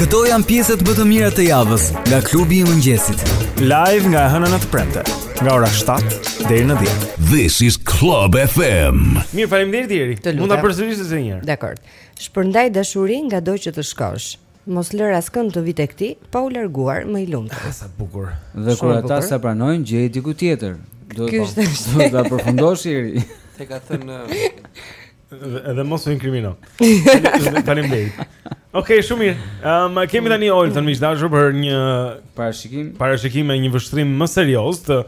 Këto janë pjesët më të mira të javës nga klubi i mëngjesit. Live nga e hëna në të premte, nga ora 7 deri në 10. This is Club FM. Mirë, faleminderit Jeri. Mund ta përsërisësh edhe një herë. Dakor. Shpërndaj dashuri ngado që të shkosh. Mos lër askënd të vijë te ti, pa u larguar më i lumtur. Ah, sa bukur. Dhe kur ata s'ta pranojnë, gjeje diku tjetër. Do të do ta përfundosh Jeri. Ta ka thënë Edhe mos u inkrimino. Faleminderit. Okej, okay, shumë mirë. Ehm, um, kemi tani Olton miq dashur për një parashikim. Parashikim me një vështrim më serioz të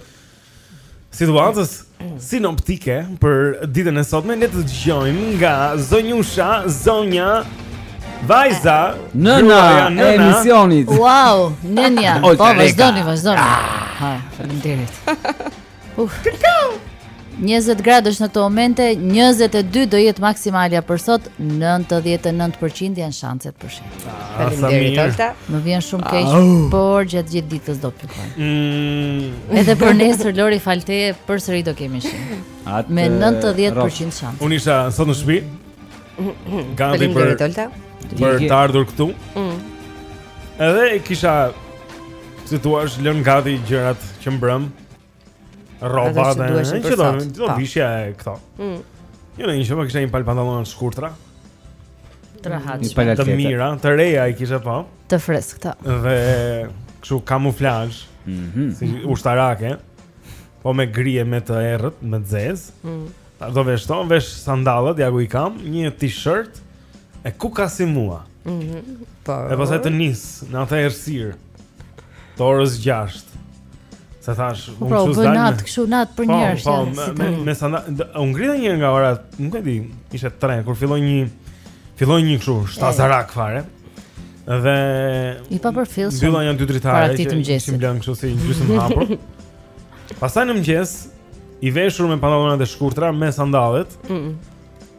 situatës sinoptike për ditën e sotme. Le të dëgjojmë nga Zonjusha, Zonja Vajza, nëna e emisionit. Wow, nënia. Po vazhdoni, vazhdoni. Ah. Ha, faleminderit. Uf. 20 gradë është në këto momente, 22 do jetë maksimalja për sot, 99% janë shanset për shi. Faleminderit Olta. Më vjen shumë keq, por gjatë gjithë ditës do pikojë. Mm. Edhe për nesër Lori Faltja përsëri do kemi shi. Me 90% shanse. Unë isha sot në shtëpi. Gati për, Olta. Për të ardhur këtu. Mm. Edhe e kisha si thua, lënë gati gjërat që mbrëm. Rroba dhe gjë që do vishja e këto. Mm. Jo, në ishin, kishte një palë pantallona të shkurtra. Të rahat. Një palë të mira, të reja i kisha po. Po. Të freskëta. Dhe kështu kamuflazh. Mhm. Si ushtarake. Po me gri e me të errët, me të zezë. Mhm. Tha do vesh këto, vesh sandalet, ja ku i kam, një t-shirt e ku ka si mua. Mhm. Mm po. E pastaj të nis në atë errësirë. Të orës 6. Sa thashë, po, unë pra, çu zdaj. Po, kështu natë për po, një herë. Po, me, me, me sandale, u ngrita një nga ora, nuk e di, ishte 3 kur filloi një filloi një shi shtazarak fare. Dhe i papërfillshëm. Mbylla nja dy dritare që kishim lënë kështu si gjysmë hapur. Pastaj në mëngjes i veshur me pantallonat e shkurtra me sandalet. Mm.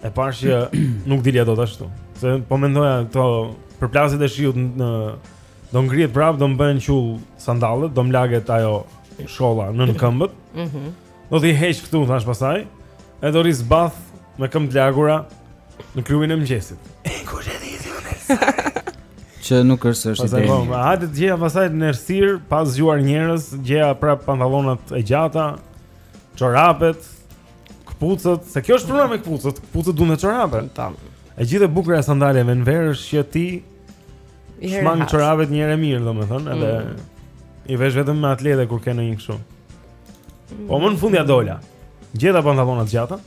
E pashë që nuk dilja dot ashtu. Se po mendoja këto përplasjet e shiut në do ngrihet prap, do m'bëhen qull sandalet, do m'laget ajo sholla nën këmbët. Mhm. Mm do t'i heq këtu thashë pastaj. E do rri zbath me këmbë të lagura. Në klubin e mëngjesit. Kush e di ti unë? Që nuk është është ide. Po, hajde të gjeja pastaj në errësirë, pa zgjuar njerëz, gjeja prap pantallonat e gjata, çorapet, këpucët, se kjo është problemi me këpucët, këpucët duan edhe çorape. Tam. E gjithë e bukura e sandaleve në verë është që t'i shmang çorapet një herë e mirë, do me thënë, edhe mm. i vesh vetëm me atlete kur ke në një kështu. Po më në fund ia dola, gjeta pantallonat e gjata,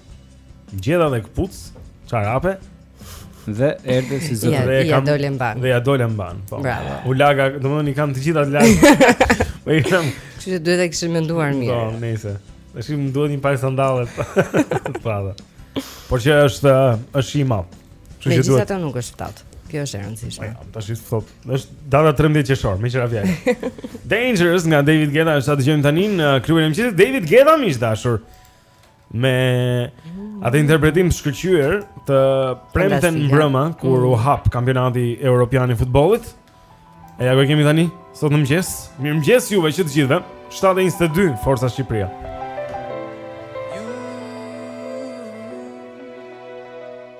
Gjeta dhe këpucë, çarape dhe erdhe si zot dhe ja dole mban. Dhe ia dole mbanë. Po. Bravo. U laga, domethënë i kam të gjitha të laga. Po i kam. Kështu që duhet të kishim menduar mirë. Po, nëse. Tash më duhet një palë sandale. Bravo. Por që është është i madh. Kështu që duhet. Megjithatë nuk është ftohtë. Kjo është e rëndësishme. Po, ja, tash është ftohtë. Është data 13 qershor, meqë ra fjala. Dangerous nga David Guetta, ta dëgjojmë tani në klubin e mëngjesit. David Guetta më i dashur. me atë interpretim të shkëlqyer të premten mbrëma kur u mm. hap kampionati europian i futbollit. E ja ku kemi tani sot në mëngjes. Mirëmëngjes juve që të gjithëve. 7:22 Forca Shqipëria.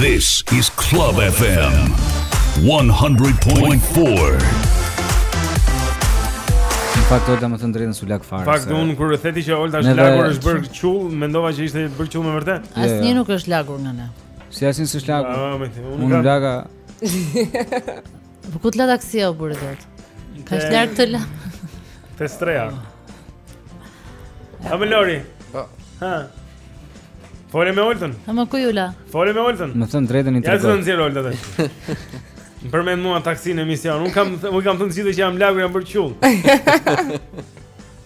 This is Club FM 100.4. Fakt domethënë të drejtën s'u lag fare. Fakt unë kur e the ti që Olta është lagur është bërë qull, mendova që ishte bërë qull me vërtetë. Jo, jo. Asnjë nuk është lagur nga ne. Si asnjë s'është lagur. Ah, unë u laga. Po ku të la taksia o burrë zoti? Ka është larg të la Te streha A më lori po. Ha Fole me Oltën Ama ku ju la Fole me Oltën Më thënë drejtën i të Ja zë në nëzirë Oltën dhe Më përmend mua taksi në emision Unë kam, kam thënë si dhe që jam lagur jam bërë qull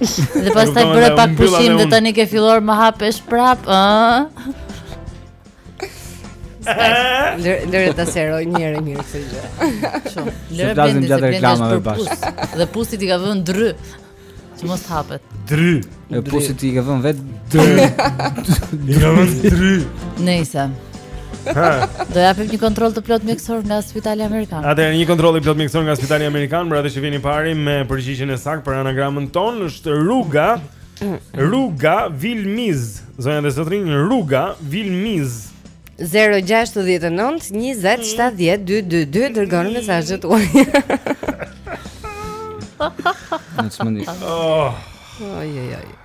Dhe pastaj bëre pak pushim dhe tani ke filluar më hapesh prap, ë? Lëre ta sqaroj një herë mirë këtë gjë. Shumë. Lëre Blendi te reklama me bashkë. Dhe pusit i ka vënë dry. Që mos hapet. Dry. E pusit i ka vënë vetë dry. I ka vënë dry. Nëse. Do japim një kontroll të plot mjekësor nga Spitali Amerikan. Atëherë një kontroll i plot mjekësor nga Spitali Amerikan, për atë që vjen i pari me përgjigjen e saktë për anagramën tonë është rruga rruga Vilmiz. Zonja dhe zotërinj, rruga Vilmiz. 069 20 70 222 dërgoni mesazhet tuaja. Nuk smundi. Oh. Oj oj oj.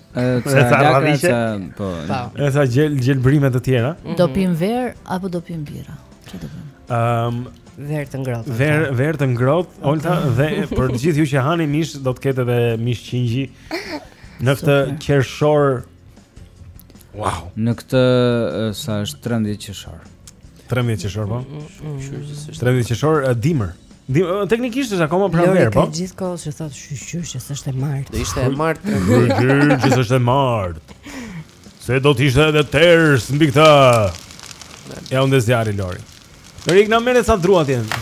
Ca lakra, ca, po. E ca gjel gjelbrime të tjera. Mhm. Do pimë verë apo do pimë birra? Çfarë do bën? Ëm um, verë të ngrohtë. Verë verë të ngrohtë, okay. Olta dhe për të gjithë ju që hani mish do të ketë edhe mish qingji në këtë qershor. Wow. Në këtë siç është 13 qershor. 13 qershor po. 13 qershor dimër. Dimër, teknikisht është akoma pranverë, po. Gjithë kohë që thotë shyqyr që s'është e martë. Do ishte e martë. Shyqyr që s'është e martë. Se do të ishte edhe ters mbi këtë. Ja unë zjarri Lori. Lori na merr sa druat janë.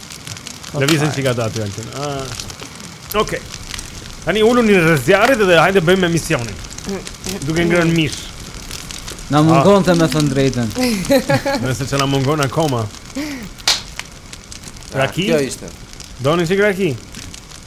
Në vizën që ka da aty altin ah. Ok Tani ullun një rreth zjarrit dhe hajde bëjmë emisionin Duke ngrënë mm. mish Na ah. mungon të me thënë drejtën Një send që na mungon akoma ah, Raki? Kjo ishte Doni si raki?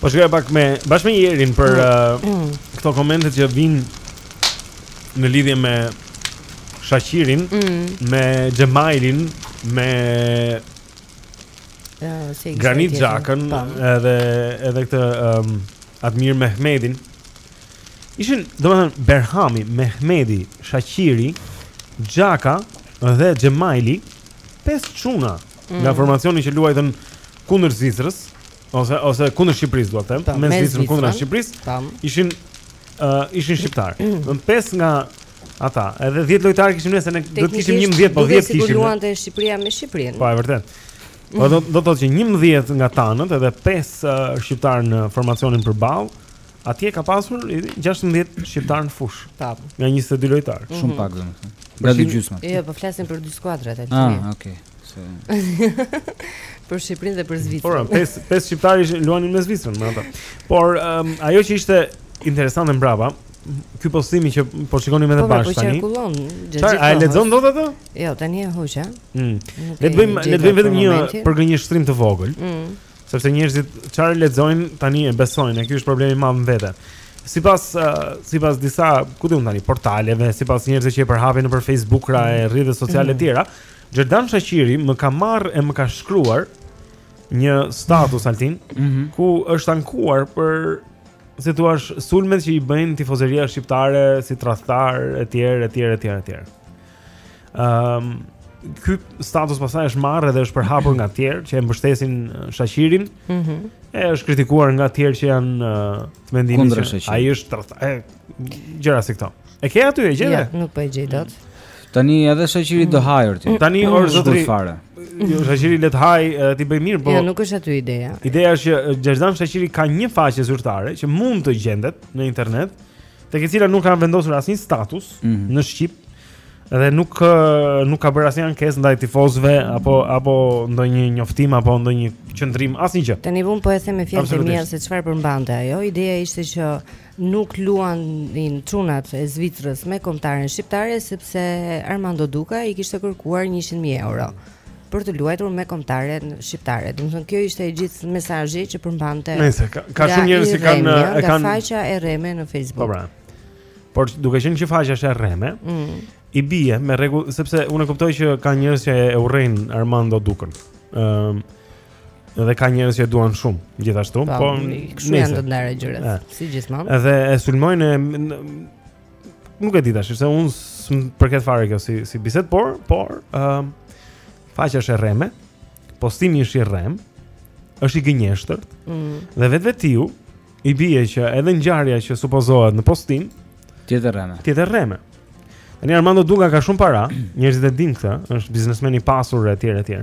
Po shkoj pak bashkë me Jerin për mm. uh, këto komente që vijnë në lidhje me Shaqirin, mm. me Xhemailin, me uh, si Granit Xhakën, po. edhe edhe këtë um, Admir Mehmedin. Ishin, domethënë Behrami, Mehmedi, Shaqiri, Xhaka dhe Xhemaili, pesë çuna mm. nga formacioni që luajtën kundër Zvicrës ose ose kundër Shqipërisë dua të them, me Zvicrën kundër Shqipërisë. Ishin ë uh, ishin shqiptarë. Mm. Pesë nga ata, edhe 10 lojtarë kishim ne se ne do të kishim 11, po 10 kishim. Teknikisht luante Shqipëria me Shqipërinë. Po e vërtetë. Po do do të thotë që 11 nga tanët edhe 5 uh, shqiptarë në formacionin përballë. Atje ka pasur 16 shqiptarë në fushë. Tap. Nga 22 lojtarë. Mm -hmm. Shumë pak domethënë. Nga dy gjysma. Jo, po flasim për dy skuadrat aty. Ah, okay. So... për Shqipërinë dhe për Zvicrën. Por, pesë pesë shqiptarë ishin luanin me Zvicrën, me ata. Por, um, ajo që ishte interesante mbrapa, ky postimi që po shikonim edhe po, bashkë tani. Po qarkullon gjatë gjithë. Çfarë, a e lexon dot atë? Jo, tani e hoqa. Mm. Le të bëjmë, le të bëjmë vetëm një përgënjeshtrim të vogël. Mm. Sepse njerëzit çfarë lexojnë tani e besojnë, e ky është problemi i madh në vete. Sipas uh, sipas disa, ku di unë tani, portaleve, sipas njerëzve që e përhapin nëpër Facebook-ra e rrjete sociale të tjera, Xherdan Shaqiri më ka marrë e më ka shkruar një status altin Mhm. ku është ankuar për si t'ia thuash sulmet që i bëjnë tifozeria shqiptare si tradhtar etj etj etj etj. Ëm um, ky status pastaj është marrë dhe është përhapur nga të tjerë që e mbështesin uh, Shaqirin. Mhm. Mm e është kritikuar nga të tjerë që janë uh, të mendimit se ai është tradht. Gjëra si këto. E ke aty e gjete? Ja, nuk po e gjej dot. Tani edhe Shaqiri do mm. hajë, ti. Tani mm. or zotëri. Jo, Shaqiri le të hajë, t'i bëjë mirë, po. Jo, nuk është aty ideja. Ideja është që Xherdan Shaqiri ka një faqe zyrtare që mund të gjendet në internet. Tek e cila nuk kanë vendosur asnjë status mm -hmm. në shqip dhe nuk nuk ka bërë asnjë ankesë ndaj tifozëve apo apo ndonjë njoftim apo ndonjë qëndrim asnjë gjë. Tani unë po e them me fjalë të mia se çfarë përmbante ajo. Ideja ishte që nuk luanin çunat e Zvicrës me kombëtaren shqiptare sepse Armando Duka i kishte kërkuar 100.000 euro. për të luajtur me kombëtaren shqiptare. Domethënë ky ishte i gjithë mesazhi që përmbante. Nëse ka, ka shumë njerëz që kanë e kanë faqja e rreme në Facebook. Po pra. Por duke qenë që faqja është e rreme, mm. i bie me rregull sepse unë kuptoj që ka njerëz që e urrejnë Armando Dukën. Ëm ehm, um, dhe ka njerëz që e duan shumë gjithashtu, po, po kështu janë të ndara gjërat, si gjithmonë. Edhe e sulmojnë nuk e di tash, se unë s'm përket fare kjo si si bisedë, por por ë uh, faqja është e rreme, postimi është i rremë, është i gënjeshtërt. Mm. Dhe vetvetiu i bie që edhe ngjarja që supozohet në postim të jetë e rreme. Të jetë e rreme. Tani Armando Duka ka shumë para, njerëzit e dinë këtë, është biznesmen i pasur etj etj.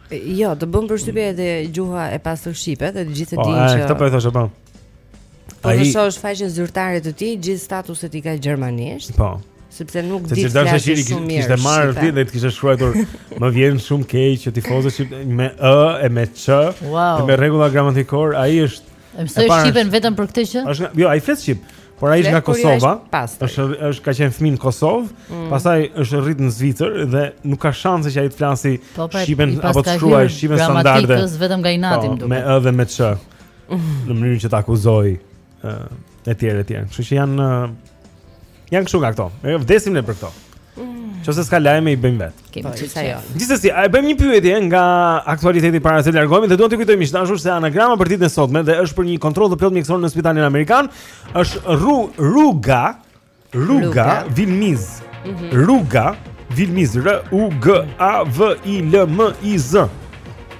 Jo, të bën përshtypje edhe gjuha e pastër shqipe dhe të gjithë e po, dinë që. Po, këtë po e thosha po. Po t'ia shohësh faqen zyrtare të tij, gjithë statuset i ka gjermanisht. Po. Sepse nuk di të flasë shumë mirë. Kishte marrë ky dhe të kishte shkruar më vjen shumë keq që tifozët shqip me ë e me ç. Wow. Me rregulla gramatikore, ai është E mësoi shqipen vetëm për këtë gjë? Është, jo, ai flet shqip, por ai është nga Kosova. Është është ka qenë fëmijë në Kosovë, mm. pastaj është rrit në Zvicër dhe nuk ka shanse që ai të flasë po, pra, shqipen apo të shkruajë shqipen standarde. Gramatikës vetëm nga inati po, më duket. Me ë dhe me ç. Në mënyrë që të akuzojë etj etj. Kështu që janë Janë kështu nga këto. Ne vdesim ne për këto. Mm. Qoftë se s'ka lajme i bëjmë vetë. Kemi çfarë po, jo. Gjithsesi, a e bëjmë një pyetje nga aktualiteti para se të largohemi dhe dua t'i kujtojmë, miq të dashur, se anagrama për ditën e sotme dhe është për një kontroll të plotë mjekësor në spitalin amerikan, është Ru Ruga Ruga Vilmiz. Mhm. Ruga Vilmiz R U G A V I L M I Z.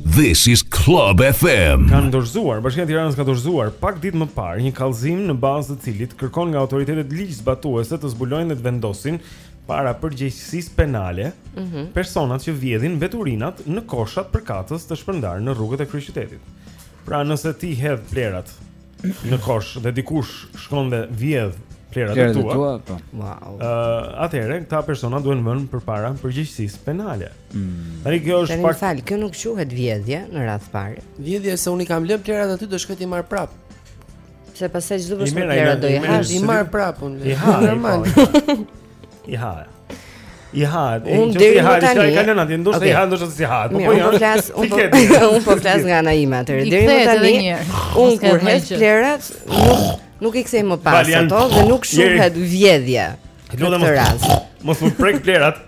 This is Club FM. Kanë dorëzuar, Bashkia e Tiranës ka dorëzuar pak ditë më parë një kallëzim në bazë të cilit kërkon nga autoritetet ligjzbatuese të zbulojnë dhe të vendosin para përgjegjësisë penale mm -hmm. personat që vjedhin mbeturinat në koshat përkatës të shpërndarë në rrugët e kryeqytetit. Pra nëse ti hedh plehrat në kosh dhe dikush shkon dhe vjedh plehrat e tua. tua po. Wow. Ë, uh, atëherë këta persona duhen vënë përpara përgjegjësisë penale. Mm. Tani kjo është pak fal, kjo nuk quhet vjedhje në radhë të parë. Vjedhje se unë kam lënë plehrat aty do shkoj t'i marr prapë. Se pastaj ç'do bësh me plehrat do i hash, i marr prapë unë. I ha normal. Po, I ha. I ha. Unë deri më tani. Ai ka lënë atë, ndoshta okay. i ha, ndoshta s'i ha. Po po jo. Unë po flas, unë po, po flas nga ana ime atëherë. Deri më tani. Unë kur hedh plehrat, nuk nuk i kthej më pas ato dhe nuk quhet vjedhje. Lutem mos. Mos i prek plehrat.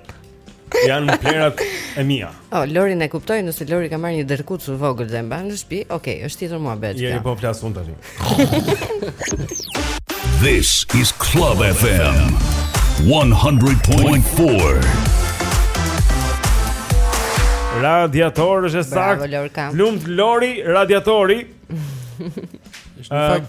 Janë vlerat e mia. Oh, Lorin e kuptoj nëse Lori ka marrë një derkuc të vogël dhe mban në shtëpi. Okej, okay, është tjetër muhabet. Je po flas unë tani. This is Club FM 100.4. Radiatori është saktë. Lumtë Lori, radiatori. Është në fakt.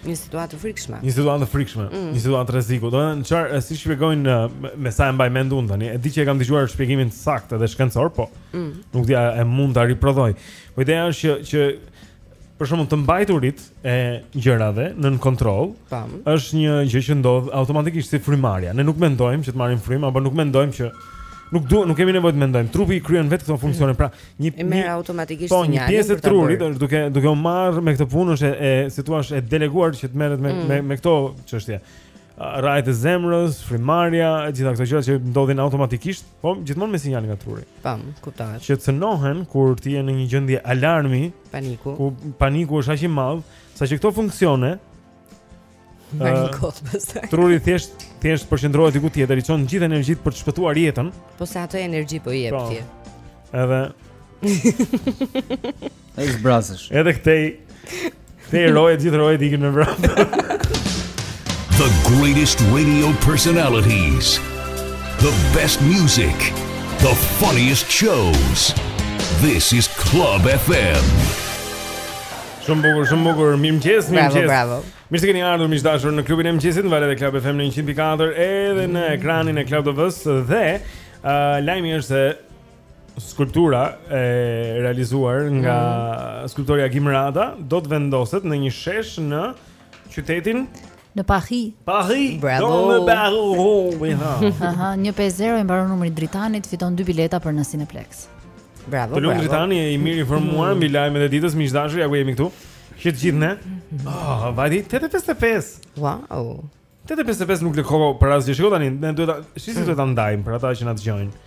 Një situatë të frikshme. Një situatë të frikshme, mm. një situatë rreziku. Domethënë çfarë si shpjegojnë me sa e mbaj mend unë tani. E di që e kam dëgjuar shpjegimin saktë dhe shkencor, po. Mm. Nuk di a e mund ta riprodhoj. Po ideja është që që për shkakun të mbajturit e gjërave nën kontroll, është një gjë që ndodh automatikisht si frymëmarrja. Ne nuk mendojmë që të marrim frymë apo nuk mendojmë që nuk duhet, nuk kemi nevojë të mendojmë. Trupi i kryen vetë këto funksione. Pra, një merr automatikisht po, një pjesë e trurit është duke duke u marrë me këtë punë është e si thua është e deleguar që të merret me, mm. me me këto çështje. Rrahjet e zemrës, frymëmarrja, gjitha këto gjëra që ndodhin automatikisht, po gjithmonë me sinjal nga truri. Po, kuptohet. Që cënohen kur ti je në një gjendje alarmi, paniku. Ku paniku është aq i madh, saqë këto funksione Marrin kot pastaj. Truri thjesht thjesht përqendrohet diku tjetër, i çon gjithë energjitë për të shpëtuar jetën. Po se atë energji po i jep pra, ti. Edhe Ai zbrazet. Edhe këtej te roje gjithë roje ikin me vrap. The greatest radio personalities. The best music. The funniest shows. This is Club FM. Shumë bukur, shumë bukur. Mirëmëngjes, mirëmëngjes. Bravo, bravo. Mirë se keni ardhur miq të dashur në klubin e mëngjesit, në valët e Club FM në 104 edhe në ekranin e Club TV-s dhe uh, lajmi është se skulptura e realizuar nga mm. skulptori Agim Rada do të vendoset në një shesh në qytetin Në Paris. Paris. Bravo. Do me bëhu humbi ha. Aha, 150 i mbaron numri Dritanit, fiton dy bileta për në Cineplexx. Bravo, bravo. Të lumtë Dritani i mirinformuar mbi lajmet e ditës, miq të dashur, ja ku jemi këtu. Që të gjithë ne. Oh, vajti 855. Wow. 855 nuk lë kohë për asgjë. Shiko tani, ne duhet ta, si si duhet ta ndajmë për ata që na dëgjojnë.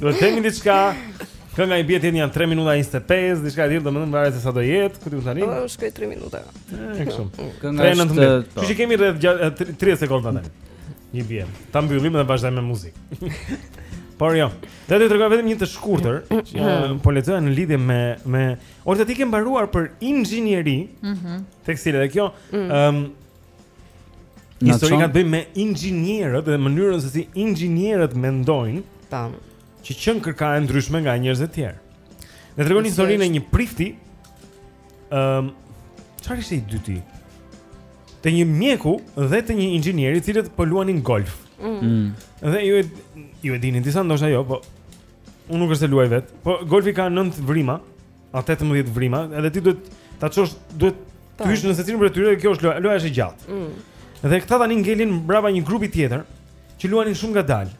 Duhet të themi diçka. Kënga i bie tani janë 3 minuta 25, diçka e tillë, domethënë varet se sa do jetë, ku ti tani? Po, është këto 3 minuta. Ëh, kështu. Kënga është. Po. Kështu që kemi rreth 30 sekonda tani. Një bie. Ta mbyllim dhe vazhdojmë me muzikë. Por jo. Do të tregoj vetëm një të shkurtër që mm. po lexoja në lidhje me me ose ti ke mbaruar për inxhinieri. Mhm. Tekstile dhe kjo, mm. ëm, Një histori ka të bëjë me inxhinierët dhe mënyrën se si inxhinierët mendojnë. Tam. Që qenka e ndryshme nga njerëzit e tjerë. Na tregon historinë e një prifti. Ëm, um, çfarë ishte i dyti? Të një mjeku dhe të një inxhinieri, të cilët po luanin golf. Mm. mm. Dhe ju e ju e dini disa ndoshta jo, po unë nuk është se luaj vet. Po golfi ka 9 vrima. A 18 vrima, edhe ti duhet ta çosh, duhet të hysh në secilin prej tyre, kjo është loja, loja është e gjatë. Mm. Dhe këta tani ngelin mbrapa një grupi tjetër që luanin shumë ngadalë.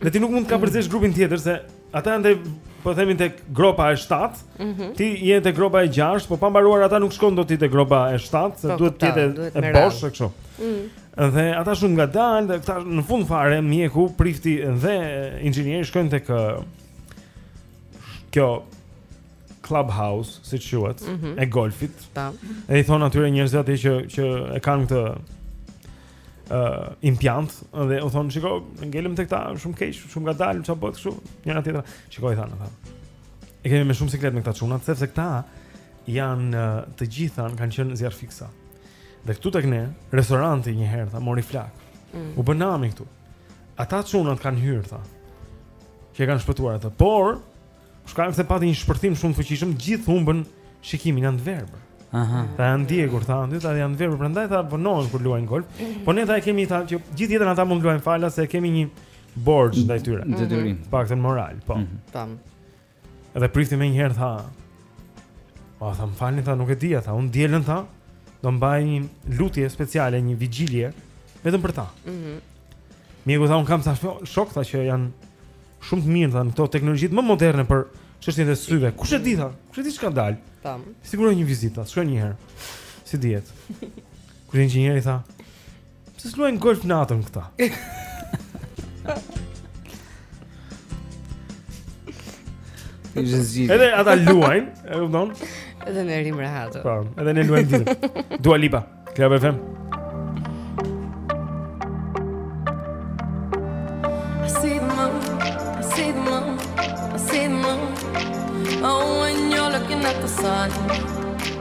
Dhe ti nuk mund të kapërcesh mm. grupin tjetër se ata janë te po themin tek gropa e 7. Mm -hmm. Ti je te gropa e 6, po pa mbaruar ata nuk shkon dot ti te gropa e 7, se po, duhet të jetë bosh kështu. Mm. Dhe ata shumë ngadalë, dhe këta në fund fare mjeku, prifti dhe inxhinieri shkojnë tek kjo clubhouse, si quhet, mm -hmm. e golfit. Po. E i thon atyre njerëzve atje që që e kanë këtë ë uh, impiant dhe u thon, "Shiko, ngelëm te këta, shumë keq, shumë ngadalë, çfarë bëhet kështu?" Njëra tjetra, "Shiko i thanë, tha,. E kemi me shumë siklet me këta çunat, sepse këta janë uh, të gjithë kanë qenë zjarrfikësa. Dhe këtu tek ne, restoranti një herë tha, mori flak. Mm. U bë nami këtu. Ata çunat kanë hyrë tha. Që e kanë shpëtuar atë. Për shkak se pati një shpërthim shumë të fuqishëm, gjithë humbën shikimin janë të verbër. Aha. Tha janë djegur tha aty, tha janë të verbër, prandaj tha vonohen kur luajnë golf. Po ne tha e kemi tha që gjithë jetën ata mund të luajnë falas se e kemi një borxh ndaj tyre. Detyrim. Mm -hmm. Paktën moral, po. Mm -hmm. Tam. Edhe prifti menjëherë tha O, tha më falni, tha nuk e dija, tha Unë të dielën, tha Do mbaj një lutje speciale, një vigjilje Vetëm për ta mm -hmm. Mjeku tha, unë kam ca shokë, tha që janë Shumë të mirë, tha në këto teknologjitë më moderne për çështjen e syve Kush e di, tha, kush e di çka ka dalë Tam Siguroj një vizitë, shkojnë njëherë S'i dihet Kurse inxhinieri, tha Pse s'luajnë golf natën këta? Edhe ata luajnë, e kupton? Edhe ne rrimë rehat. Po, edhe ne luajmë ditën. Dua Lipa, Club FM.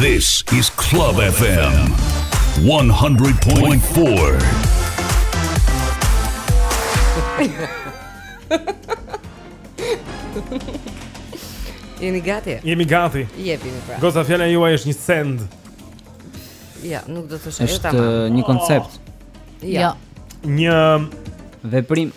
This is Club FM 100.4. Jeni gati? Jemi gati. Jepini pra. Goza fjala juaj është një send. Ja, nuk do të thosha jo tamam. Është një koncept. Ja. Jo. Një veprim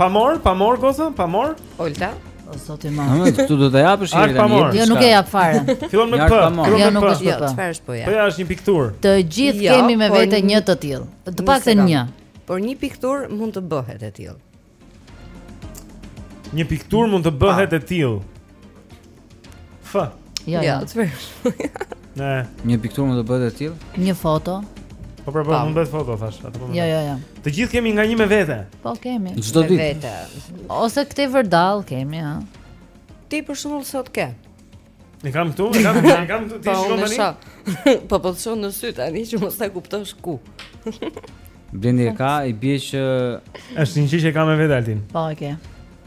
Pa mor, pa mor goza, pa mor. Olta. O zot i madh. Ëh, këtu do ta japësh edhe tani. Jo, nuk e jap fare. Fillon me p. Jo, nuk është jo, p. Çfarë është po ja? Po ja është një pikturë. Të gjithë jo, kemi me vete një të tillë. Të paktën një. Por një pikturë mund të bëhet e tillë. Një pikturë mund të bëhet e tillë. F. Jo, jo. Ne. Një pikturë mund të bëhet e tillë? Një foto. Po pra, po mund bëhet foto thash, atë po. Jo, jo, jo. Të gjithë kemi nga një me vete. Po kemi. Çdo ditë. Vete. Ose këtë vërdall kemi, ha. Ti për shembull sot ke. Ne kam këtu, ne kam, ne kam këtu ti po, shkon tani. Po po të shoh në sy tani që mos ta kuptosh ku. Blendi e ka i bie që është një gjë që ka me vete Altin. Po, e ke.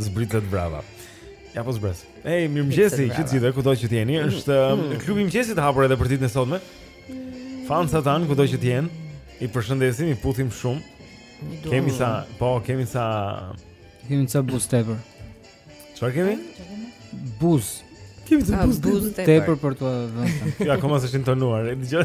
Zbritet brava. Ja po zbres. Ej, mirëmëngjesi, të gjithë kudo që të jeni. Mm. Është um, mm. klubi i mëngjesit hapur edhe për ditën e sotme. Fansat tanë kudo që të jenë. I përshëndesim, i puthim shumë. Kemi sa, po kemi sa kemi sa buz tepër. Çfarë kemi? Buz. Kemi sa buz tepër për të dhënë. Ja, akoma s'është intonuar. Dgjoj.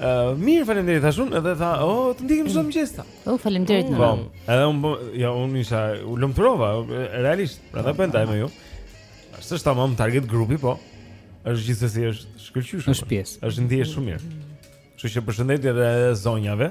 Uh, mirë, faleminderit shumë edhe tha, "Oh, të ndjekim çdo mëngjes tha." Oh, faleminderit. Po, edhe unë po, ja unë isha u lumturova realisht, prandaj po e ndaj me ju. Është tamam target grupi, po. Është gjithsesi është shkëlqyeshëm. Është pjesë. Është ndihesh shumë mirë. Kështu që përshëndetje edhe zonjave.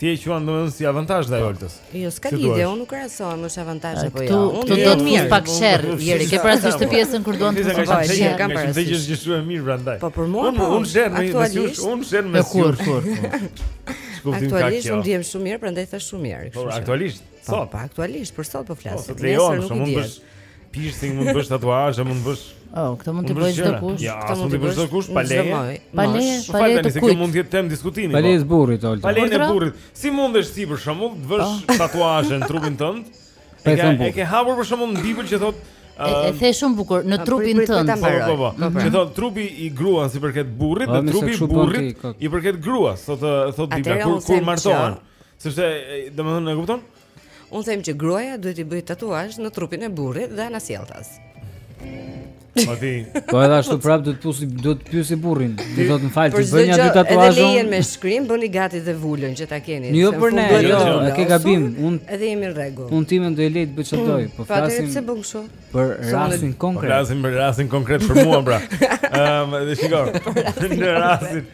Ti e quan domethënë si avantazh ndaj Oltës. Jo, s'ka lidhje, unë nuk krahasohem është avantazh apo jo. Unë do të fut pak sherr, jeri, ke parasysh atë pjesën kur duan të mos bëj. Ti e kam parasysh. Ti je gjithashtu e mirë prandaj. Po për mua, unë po, sherr me mesjush, unë sherr me kur kur. Aktualisht unë ndihem shumë mirë, prandaj thash shumë mirë. Po aktualisht, po, sot. Po aktualisht, për sot po flasim. Po, Nesër nuk e di. Piercing mund të bësh tatuazhe, mund të bësh Oh, këtë mund ta bëjë çdokush. Ja, këtë mund ta bëjë çdokush, pa leje. Pa leje, pa leje të kujt. Mund të jetë temë diskutimi. Pa leje po. burrit, Olta. Pa leje burrit. Si mundesh ti për shembull të bësh po. tatuazhe në trupin tënd? E ke e ke hapur për shembull në Bibël që thotë E the shumë bukur në trupin tënd. Po, po, po. Mhm. Që thotë trupi i gruas i përket burrit, dhe trupi i burrit i përket gruas, thotë thotë Bibla kur kur martohen. Sepse, domethënë, e kupton? Unë them që gruaja duhet të bëjë tatuazh në trupin e burrit dhe anasjelltas. Po ti. Po edhe ashtu prap do të pusi do të pyesi burrin. Do të thotë më fal, t'i bëj një dy tatuazhe. Edhe lejen me shkrim, bëni gati dhe vulën që ta keni. Jo për ne, jo, e ke gabim. Unë edhe jemi në rregull. Unë timen do e lë të bëjë çfarë të dojë, po flasim. Pse bën kështu? Për rastin po konkret. Flasim për rastin konkret për mua pra. Ëm, dhe shikoj. Në rastin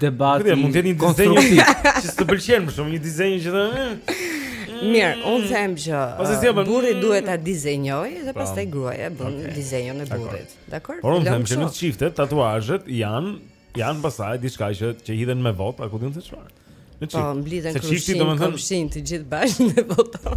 Debati. Këtë, mund të jetë një dizenjë. Që të pëlqen më shumë, një dizenjë që të... Mirë, mm. unë them që uh, burri mm. duhet ta dizenjojë dhe pastaj gruaja bën okay. dizenjon e burrit. Dakor? Por unë them që në çiftet tatuazhet janë janë pastaj diçka që që hidhen me votë, a ku di unë se çfarë. Në çift. Po, mblidhen krushqit, se çifti domethënë krushqit të gjithë bashkë me votu.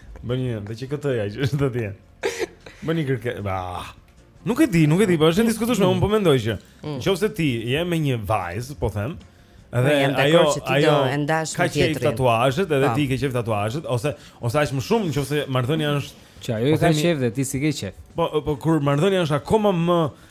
Bëni një, dhe që këtë ja që është tjetër Bëni kërkesë, ba Nuk e di, nuk e di, po është e diskutueshme, unë po mendoj që mm. Qoftë se ti je me një vajzë, po them Dhe ajo, ajo, ajo, ka qejf tatuazhet, edhe po. ti ke qejf tatuazhet Ose, ose aq më shumë, qoftë se marrëdhënia është Që ajo i ka qejf dhe ti s'i ke qejf Po, po kur marrëdhënia është akoma më Më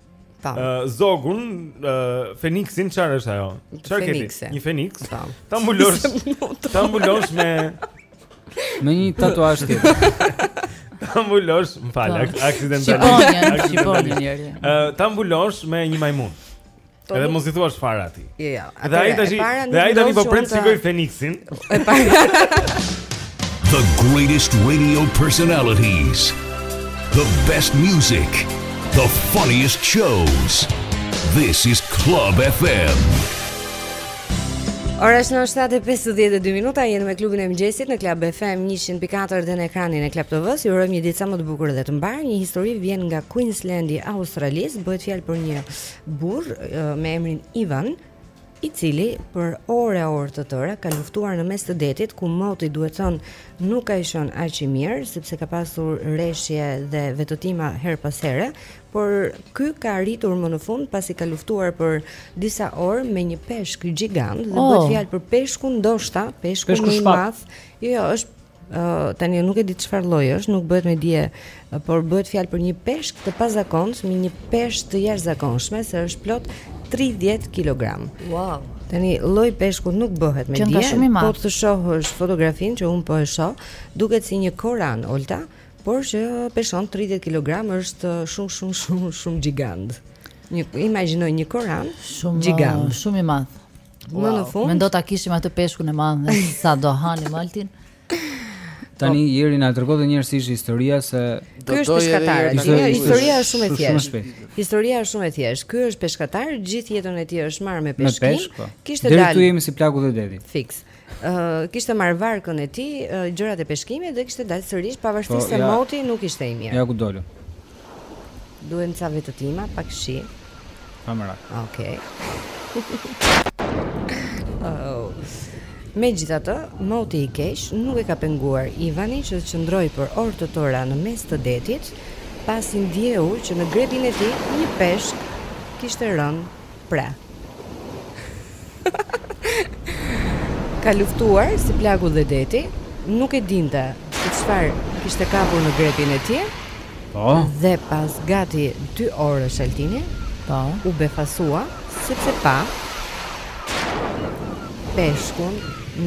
Tam. Uh, zogun, uh, Feniksin, çfarë është ajo? Çfarë ke ti? Një Feniks? Tam. Ta mbulosh, ta mbulosh me... Me një tatuazh tjetër. Ta mbulosh, më fal, po. aksidentalisht. Shqiponjën, shqiponjën njëherë. Uh, ta mbulosh me një majmun. Edhe mos i thuash fare atij. Jo, jo. Dhe ai tash, dhe ai tani po pret të shikojë Feniksin. E para. The greatest radio personalities. The best music. The funniest shows. This is Club FM. Ora është në 7:52 minuta, jemi me klubin e mëngjesit në Club FM 104 dhe në ekranin e Club TV-s. Ju urojmë një ditë sa më të bukur dhe të mbarë. Një histori vjen nga Queenslandi i Australisë, bëhet fjalë për një Burrë me emrin Ivan, i cili për orë e orë të tëra ka luftuar në mes të detit ku moti duhet thënë nuk ka qenë aq i mirë sepse ka pasur reshje dhe vetëtima herë pas here, por ky ka arritur më në fund pasi ka luftuar për disa orë me një peshk gjigant dhe oh. bëhet fjalë për peshkun ndoshta, peshku më i madh. Jo, jo, është Uh, tani nuk e di çfarë lloj është, nuk bëhet me dije, por bëhet fjalë për një peshk të pazakontë, me një peshë të jashtëzakonshme, se është plot 30 kg. Wow. Tani lloji i peshkut nuk bëhet me dije, po të shohësh fotografinë që unë po e shoh, duket si një koran Olta, por që peshon 30 kg është shumë shumë shumë shumë gjigant. Një imagjino një koran shumë gjigant, shumë i madh. Wow. Më në fund. Mendo ta kishim atë peshkun e madh dhe sa do hanim Altin. Tani po. jeri na tregon edhe njëherë historinë se do të dojë edhe historia është shumë e thjeshtë. Historia është shumë e thjeshtë. Ky është peshkatar, gjithë jetën e tij është marrë me peshkim. Po. Kishte dalë. Deri këtu jemi si plaku dhe deti. Fiks. Ëh, uh, kishte marrë varkën e tij, uh, gjërat e peshkimit dhe kishte dalë sërish pavarësisht po, se ja, moti nuk ishte i mirë. Ja ku dolu. Duhen ca vetëtima, pak shi. Pa merak. Okej. Oh. Megjithatë, moti i keq nuk e ka penguar Ivanin që të qëndrojë për orë të tëra në mes të detit, pasi ndjeu që në grepin e tij një peshk kishte rënë pre. Ka luftuar si plaku dhe deti, nuk e dinte se çfarë kishte kapur në grepin e tij. Po. Dhe pas gati 2 orësh Altini, po, u befasua sepse pa peshkun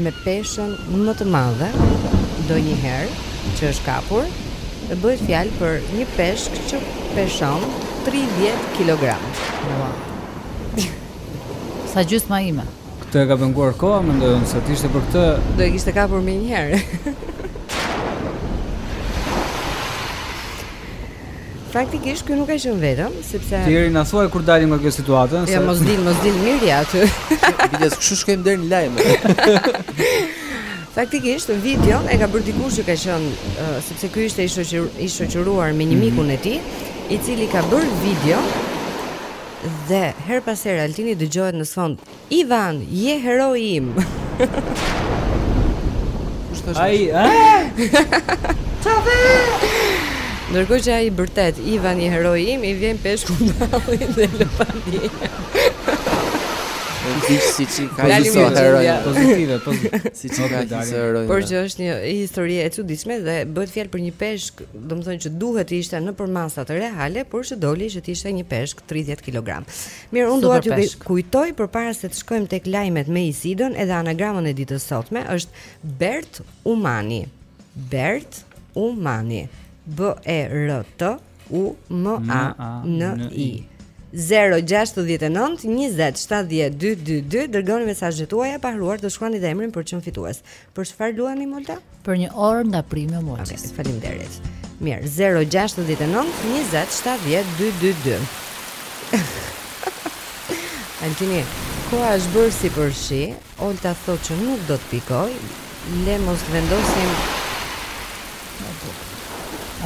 me peshën më të madhe ndonjëherë që është kapur dhe bëhet fjalë për një peshk që peshon tridhjetë kilogramë. Ua. Sa gjysma ime. Këtë e ka penguar koha mendoj unë se të ishte për këtë. Do e kishte kapur menjëherë. Faktikisht ky nuk ka qenë vetëm, sepse Ti ri na thuaj kur dalim nga kjo situatë, jo, se Ja mos dil, mos dil mirë je aty. Biles, kështu shkojmë deri në lajme. Faktikisht videon e ka bërë dikush që ka qenë uh, sepse ky ishte i shoqër, i shoqëruar me një mhm. mikun e tij, i cili ka bërë videon dhe herë pas here Altini dëgjohet në sfond Ivan je heroi im. Kush thoshte? Ai, a? Çave! Ndërkohë që ai bërtet Ivan je heroi im i vjen peshku dalli dhe lëpani. Unë di si që ka i so heroj Pozitive, pozitive Si që ka i so heroj Por që është një histori e çuditshme Dhe bëhet fjalë për një peshk Domethënë që duhet të ishte në përmasat reale Por që doli që të ishte një peshk 30 kg Mirë, unë dua t'ju kujtoj përpara se të shkojmë tek lajmet me Izidën, edhe anagramën e ditës sotme është Bert Umani. Bert Umani. B E R T U M A N I. 0 6 9 20 7 2 2 2 Dërgoni mesazhet tuaja pa harruar të shkruani dhe emrin për të qenë fitues Për çfarë luani Olta? Për një orë nga primi Olta. Okay, faleminderit. Mirë, 069 20 70 222. Altini, koha është bërë si për shi, Olta thotë që nuk do të pikojë, le mos të vendosim...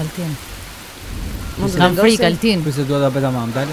Altin. Mund të vendosim... Kam frikë, Altin. Po se dua ta bëj tamam, dalë?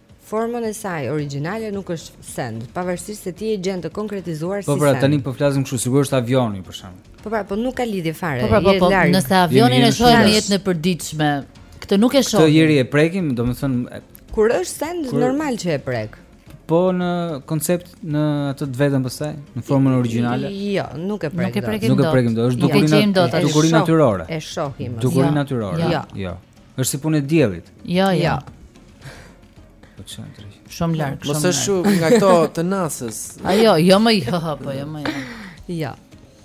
formën e saj origjinale nuk është send, pavarësisht se ti e gjen të konkretizuar si send. Po pra, tani po flasim kështu sigurisht është avioni për shemb. Po pra, po nuk ka lidhje fare. Po pra, po, po nëse avionin e shohim në jetën e përditshme, këtë nuk e shohim. Këtë tjetrin e prekim, domethënë kur është send kur... normal që e prek. Po në koncept në atë të vetën pastaj, në formën origjinale. Jo, nuk e prek. Nuk e prekim dot. Nuk e prekim dot, është jo. dukuri natyrore. Dukuri natyrore. E shohim. Dukuri jo. natyrore. Jo. jo. Është si punë e diellit. Jo, jo. Ja. Po çan tre. Shumë larg, shumë. Mos e shoh nga këto të NASA-s. A jo, jo më jo, po jo më jo. Ja.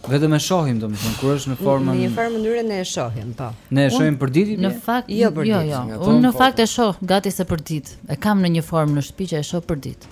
Vetëm e shohim domethënë kur është në formën. Në një farë mënyrë ne e shohim, po. Ne e shohim për ditë. Në fakt, jo për jo, ditë. Jo, jo. Unë në fakt e shoh gati se për ditë. E kam në një formë në shtëpi që e shoh për ditë.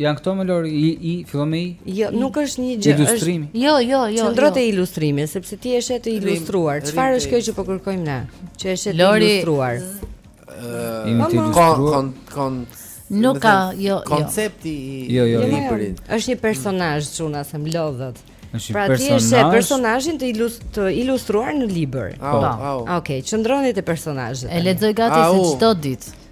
Janë këto me lori i i fillon me i. Jo, nuk është një gjë, është. Jo, jo, jo. Qendro jo. të ilustrimi, sepse ti je të ilustruar. Çfarë është kjo që po kërkojmë ne? Që je të ilustruar. Ëh, kon kon kon Nuk ka, jo, jo. Koncepti i jo, jo, librit. Është një personazh çuna them lodhet. Është pra, personazh. Pra ti je personazhin të, ilust të ilustruar në libër. Po. Okej, qëndroni te personazhet. E lexoj gati se çdo ditë.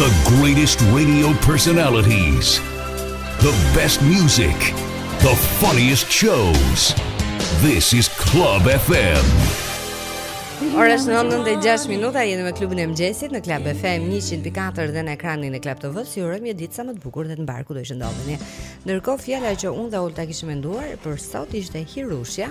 The greatest radio personalities The best music The funniest shows This is Club FM Ora është 9:06 minuta jeni me klubin e mëngjesit në Club FM 104 dhe në ekranin e Club TV-s ju urojmë një ditë sa më të bukur dhe të mbarë kudo që ndodheni. Ndërkohë fjala që unë dhe Olta kishim menduar për sot ishte Hirushja,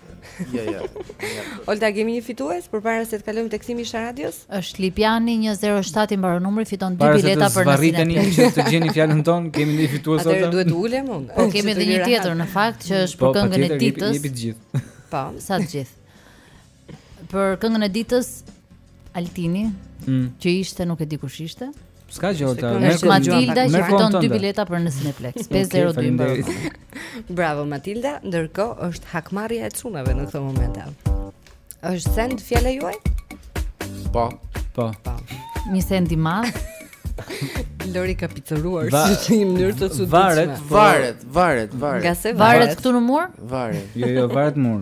Ja, ja. Olta kemi një fitues përpara se të kalojmë tek thimi i radios? Është Lipjani, 107 i mbaron numri fiton dy bileta për nasin. Para se të zvarriteni që të gjeni fjalën tonë, kemi një fitues sot. Atëherë duhet të ulem unë. Po kemi edhe një tjetër në fakt që është po, për këngën e ditës. Po, jepi të gjithë. Po, sa të gjithë. Për këngën e ditës Altini, mm. që ishte nuk e di kush ishte. S'ka gjë Olta. Me Matilda që fiton dy bileta për në Cineplex. 502 mbaron. Bravo Matilda, ndërkohë është hakmarrja e çunave në këtë moment. Është send fjala juaj? Po. Po. Po. Një send i madh. Lori ka picoruar Va si një mënyrë të çuditshme. Varet, varet, varet, varet. Nga se varet, varet këtu në mur? Varet. Jo, jo, varet mur.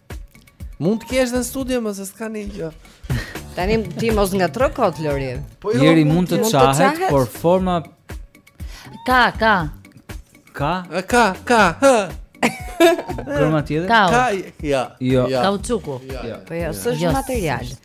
Mund të kesh në studio më se s'ka një gjë. Tani ti mos ngatërro kot Lori. Po jo, Jeri mund të çahet, por forma ka ka. Ka? Ka, ka. Forma tjetër? Ka. Ja. Jo. Kauçuku. Po jo, s'është material.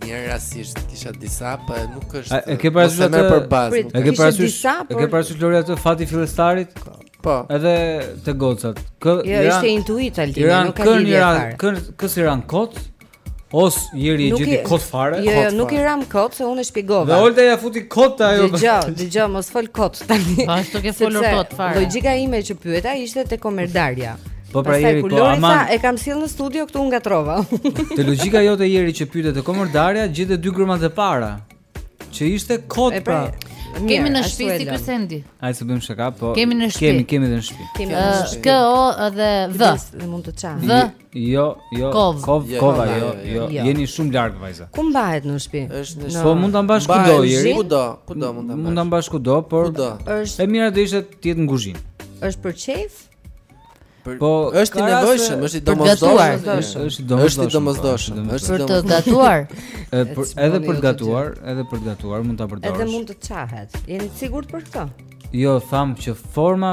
Një rastësisht kisha disa, po nuk është. A, e ke parasysh atë për bazë? Prit, e ke parasysh? Disa, por... E ke parasysh Lori atë fati fillestarit? Po. po. Edhe te gocat. Kë jo, Iran, ishte intuita Altin, Iran, nuk ka lidhje. Iran, kë kë s'i ranë kot? Ose Jeri e gjeti kot fare. Jo, jo, nuk i ram kot, se unë e shpjegova. Dhe Olta ia futi kot ajo. Dëgjo, dëgjo, mos fol kot. Tani, po ashtu ke folur kot fare. Logjika ime që pyeta ishte te komerdarja. Po pra Jeri po ama e kam sjell në studio këtu ngatërrova. Te logjika jote Jeri që pyete te komerdarja gjete dy gërmat e para. Që ishte kot pra. pra kemi në shtëpi si ky sendi. Hajde të bëjmë shaka, po. Kemi në shtëpi. Kemi kemi në shtëpi. Kemi në shtëpi. K O dhe V. Dhe mund të çahet. Jo, jo. Kov, kov, jo, kova, jo, jo, jo, jo. Jeni shumë larg vajza. Ku mbahet në shtëpi? Është në shtëpi. Po mund ta mbash kudo, jeri. Kudo? Kudo mund ta mbash? Mund ta mbash kudo, por është e mira do ishte të jetë në kuzhinë. Është për qejf? Për, po është i nevojshëm, është i domosdoshëm, është i domosdoshëm. Është i domosdoshëm, po, është për të gatuar. Edhe për të gatuar, edhe për të gatuar mund ta përdorësh. Edhe mund të çahet. Jeni të sigurt për këtë? Jo, thamë që forma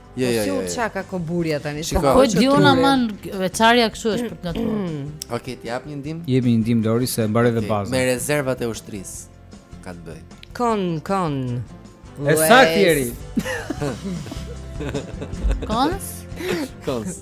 Ja, ja, ja. Si u çaka kobureja tani. Shiko, po diun aman veçarja kështu është për të natyrë. Mm. Okej, të jap një ndihmë. Jepi një ndihmë Lori se mbaroi dhe baza. Me rezervat e ushtrisë ka të bëjë. Kon, kon. Esa tieri. Kons? Kons.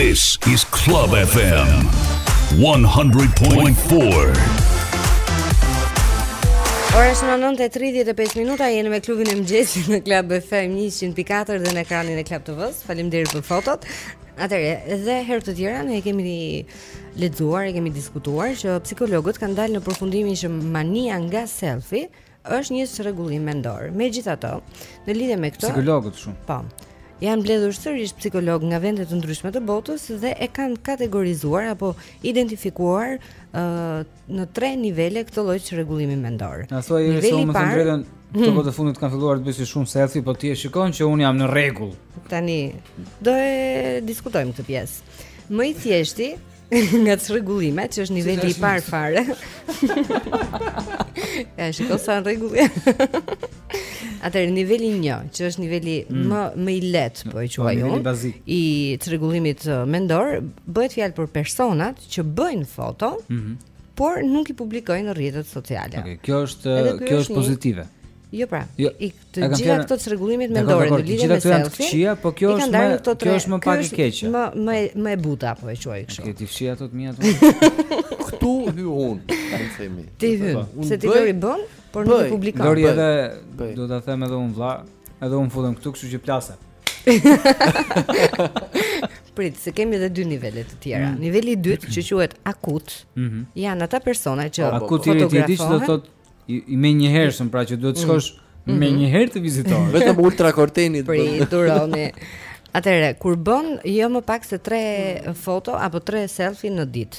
This is Club FM 100.4. Ora është 9:35 minuta, jeni me klubin e mëngjesit në Club FM 100.4 dhe në ekranin e Club TV-së. Faleminderit për fotot. Atëherë, edhe herë të tjera ne kemi lexuar, e kemi diskutuar që psikologët kanë dalë në përfundimin që mania nga selfie është një çrregullim mendor. Megjithatë, në lidhje me këtë, psikologët shumë. Po. Janë mbledhur sërish psikologë nga vende të ndryshme të botës dhe e kanë kategorizuar apo identifikuar ë uh, në tre nivele këtë lloj çrregullimi mendor. Na thua jeri se unë me thënë të drejtën, këto hmm. kohët e fundit kam filluar të bëj shumë selfie, po ti e shikon që unë jam në rregull. Tani do e diskutojmë këtë pjesë. Më i thjeshti nga çrregullimet, që është niveli i parë fare. Ja, shikoje sa në rregull. Atëherë niveli 1, që është niveli mm. më më i lehtë, po e po, quaj unë, i çrregullimit uh, mendor, bëhet fjalë për personat që bëjnë foto, mm -hmm. por nuk i publikojnë në rrjetet sociale. Okej, okay, kjo është kjo, kjo është pozitive. Jo pra, jo, janë të gjitha këto çrregullime mendore në lidhje me selfien. Gjithë këto po kjo është më kjo është më pak e keqe. Më më më e buta po e quaj kështu. T'i fshij ato të miat aty. Ktu hy un, le të themi. Ti hy, se ti do e bën? Por nuk e publikon. Lori dhe dua ta them edhe un vlla, edhe un futem këtu, kështu që plasa. Prit, se kemi edhe dy nivele të tjera. Mm. Niveli i dytë që quhet akut, mm -hmm. janë ata persona që fotografohen. Akut e di ti që do të thotë i, i menjëhershëm, pra që duhet të mm. shkosh mm -hmm. menjëherë të vizitohesh. Vetëm ultra korteni të bëj. Duroni. Atëherë, kur bën jo më pak se 3 foto apo 3 selfie në ditë.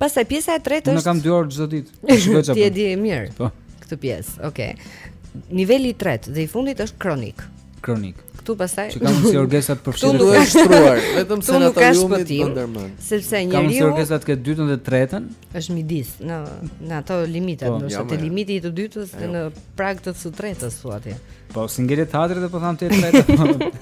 Pastaj pjesa e tretë është Unë kam 2 orë çdo ditë. Shikoj çfarë. Ti e di mirë. Po. Këtë pjesë. Okej. Okay. Niveli i tretë dhe i fundit është kronik. Kronik. Këtu pastaj Që ka mësyrë gjë s'a të përfshirë. Këtu duhet shtruar, vetëm se nuk ka shpëtim. Sepse njeriu Kam si orgesat këtë dytën dhe tretën. Është midis në në ato limite, po. ndoshta te limiti i të dytës dhe në prag të së tretës thua ti. Po si ngelet hatri dhe po tham te tretë.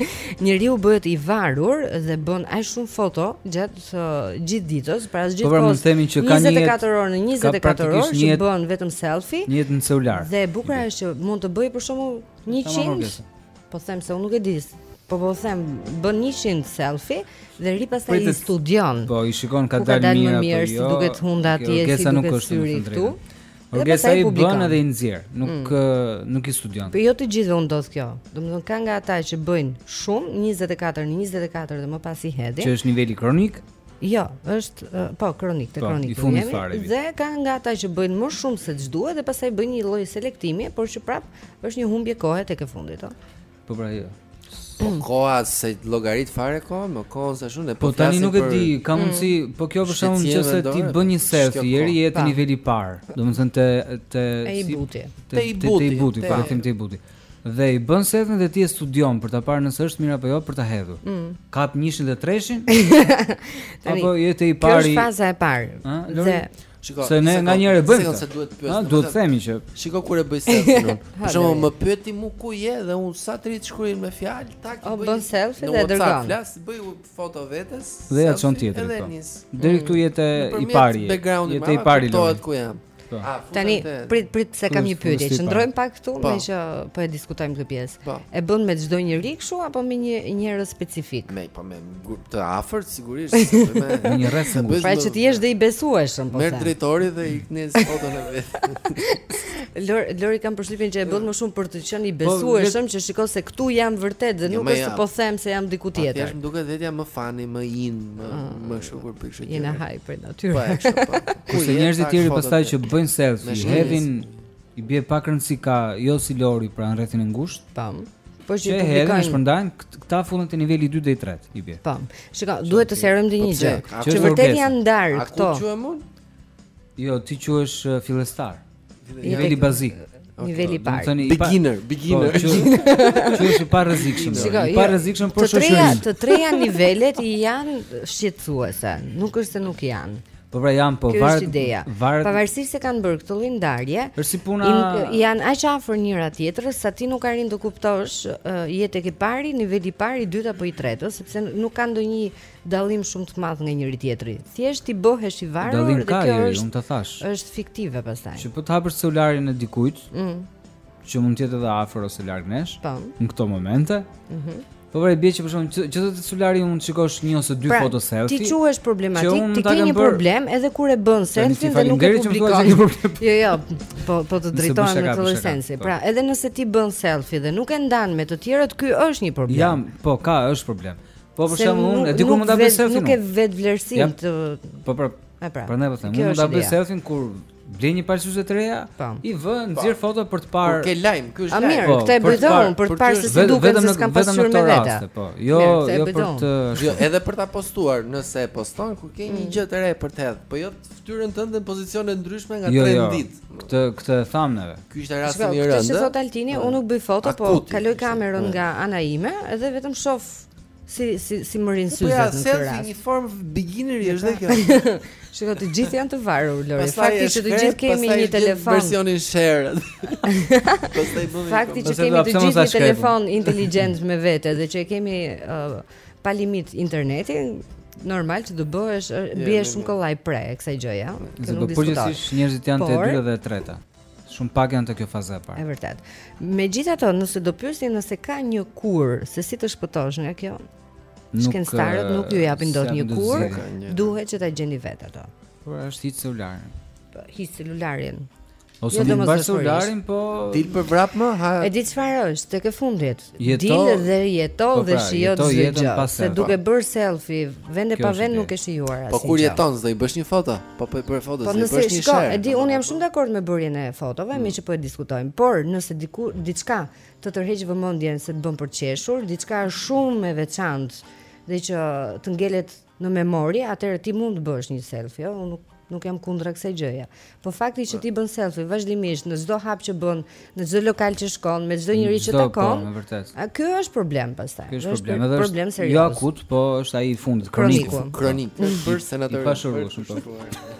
Njeriu bëhet i varur dhe bën aq shumë foto gjatë të gjithë ditës, pra gjithë kohës. Po mund të themi që ka 24 orë në 24 orë që bën vetëm selfie. Një jetë në celular. Dhe e bukura është që mund të bëjë për shembull 100. Po them se unë nuk e di. Po po them bën 100 selfie dhe rri pastaj i studion. Po i shikon ka dalë mirë apo jo. Si duket hunda atje, si duket syri këtu. Dhe pastaj i publikon. Bën edhe i nxjerr, nuk mm. nuk i studion. Po jo të gjithëve u ndodh kjo. Domethënë ka nga ata që bëjnë shumë 24 në 24 dhe më pas i hedhin. Që është niveli kronik? Jo, është po kronik, te po, kronik. Po, jemi, fare, dhe ka nga ata që bëjnë më shumë se ç'duhet dhe pastaj bëjnë një lloj selektimi, por që prap është një humbje kohe tek e fundit, ëh. Po pra jo. Po koha s'e llogarit fare koha, më kohën sa shumë ne po, po tani nuk e di, ka mm. mundësi, po kjo për shembull që nëse ti bën një selfie deri je te niveli i parë. Domethënë te te i buti. Te i buti, te i buti, po them te i buti. Dhe i bën selfie dhe ti e studion për ta parë nëse është mirë apo jo për ta hedhur. Mm. Kap njëshin dhe treshin? Apo je te i pari. Kjo është faza e parë. Ëh, Shiko, se ne nganjëherë bëjmë. Sekond se duhet të pyes. Ha, duhet të themi që. Shiko kur e bëj selfie unë. Për shembull, më pyeti mu ku je dhe unë sa të rri të shkruaj me fjalë, tak i bëj. Bën selfie dhe dërgon. Flas, bëj foto vetes. Dhe ia çon tjetrit këto. Po. Deri këtu je te i pari. Je te i pari. Kuptohet ku jam. Po. Tani prit prit se kam një pyetje. Qëndrojmë pak këtu po. meqë po e diskutojmë këtë pjesë. E bën me çdo njeri kështu apo me njerëz specifikë? Me po me Të afërt sigurisht, me një rreth të ngushtë. Pra që të jesh dhe i besueshëm, po. Merr drejtori dhe ikni në foton e vet. Lor, Lori kam përshtypjen që e bën më shumë për të qenë i po, besueshëm, që shiko se këtu jam vërtet dhe jo, nuk është po them se jam diku tjetër. Atëherë më duket vetja më fani, më in, më ah, më shumë për pikë. Jena hajpër natyrë. Po, po. Kurse njerëzit e tjerë pastaj që bëjnë selfie, hedhin I bie pak rëndësi ka jo si Lori pra në rrethin e ngushtë. Tam. Po që publikojnë. Që hedhin, shpërndajnë, këta futen te niveli 2 dhe 3 i bie. Tam. Shiko, duhet të sqarojmë dhe një po gjë. Që vërtet janë ndar këto. A ku quhem unë? Jo, ti quhesh uh, fillestar. Niveli bazik. Niveli i parë. Beginner, beginner. Po, që është i parrezikshëm. I parrezikshëm për shoqërinë. Të treja, të treja nivelet janë shqetësuese. Nuk është se nuk janë. Po pra janë po varet ideja. Var... Pavarësisht se kanë bërë këtë lloj ndarje, është si puna e, janë aq afër njëra-tjetrës sa ti nuk arrin të kuptosh uh, je tek i pari, niveli i pari, i dytë apo i tretë, sepse nuk ka ndonjë dallim shumë të madh nga njëri-tjetri. Thjesht ti bëhesh i varur dallim dhe ka, kjo është unë të thashë. Është fiktive pastaj. Që po të hapësh celularin e dikujt, mm. që mund të jetë edhe afër ose larg nesh, po. në këto momente. Mhm. Mm Po vëre bie që për shembull që te celulari mund të shikosh një ose dy pra, foto selfie. Ti quhesh problematik, ti ke një problem edhe kur e bën selfie dhe nuk e publikon. Jo, jo, po po të drejtohem në këtë sensi. Po. Pra, edhe nëse ti bën selfie dhe nuk e ndan me të tjerët, ky është një problem. Jam, po ka, është problem. Po për shembull, unë e di ku mund ta bëj selfie. Nuk e vetëvlerësim të Po pra. Pra. Prandaj po them, mund ta bëj selfie kur Ble një palë syze të reja, po. i vë po. nxjerr foto për të parë. Ke lajm, kjo është lajm. Mirë, po, këtë e bëj dhon për të parë se si duket se s'kam pasqyrë me vete. Po, jo, jo për të. Jo, edhe për ta postuar, nëse e poston kur ke një mm. gjë të re për të hedhur, po jo fytyrën tënde në pozicione të ndryshme nga jo, jo. tre ditë. Këtë këtë e thamë neve. Ky ishte rasti i rëndë. Këtë që thotë Altini, unë nuk bëj foto, po kaloj kamerën nga ana ime dhe vetëm shoh Si si si më rrinë syzet në këtë rast. Po ja, selfie një formë beginnery është dhe kjo. Shiko, të gjithë janë të varur Lori. Fakti që të gjithë kemi një telefon. Versionin share. Pastaj bëni. Fakti që kemi të gjithë një telefon inteligjent me vete dhe që e kemi uh, pa limit internetin, normal që do bëhesh bie shumë kollaj pre e kësaj gjëje. Nuk diskutohet. Po njerëzit janë te e dyta dhe te e treta. Shumë pak janë te kjo faza e parë. E vërtetë. Megjithatë, nëse do pyesni nëse ka një kurë se si të shpëtosh nga kjo, shkencëtarët nuk ju japin dot një kurë, duhet që ta gjeni vetë atë. Po është hiq celularin. Po hiq celularin. Ose jo, do ta mbash celularin, po dil për vrap më, ha. E di çfarë është, tek e fundit. Jeto, Dil dhe jeto po pra, dhe shijo çdo gjë Se duke bërë selfie Vende pa vend nuk ke shijuar asgjë. Po kur jeton s'do i bësh një foto Po po i bërë foto po s'do i bësh një share E di unë jam shumë dakord me bërjen e fotove mm. Meqë po e diskutojmë Por nëse diku, diçka të tërheq vëmendjen Se të bën për të qeshur Diçka është shumë e veçantë Dhe që të ngelet në memorie, atëherë ti mund të bësh një selfie, jo? Unë nuk nuk jam kundra kësaj gjëje. Po fakti që ti bën selfie vazhdimisht në çdo hap që bën, në çdo lokal që shkon, me çdo njeri që po, takon. Po, vërtet. Kjo është problem pastaj. Kjo është problem, është problem serioz. Jo akut, po është ai i fundit, kronik. Kronik, kronik. Për sanatorium. I pashërueshëm.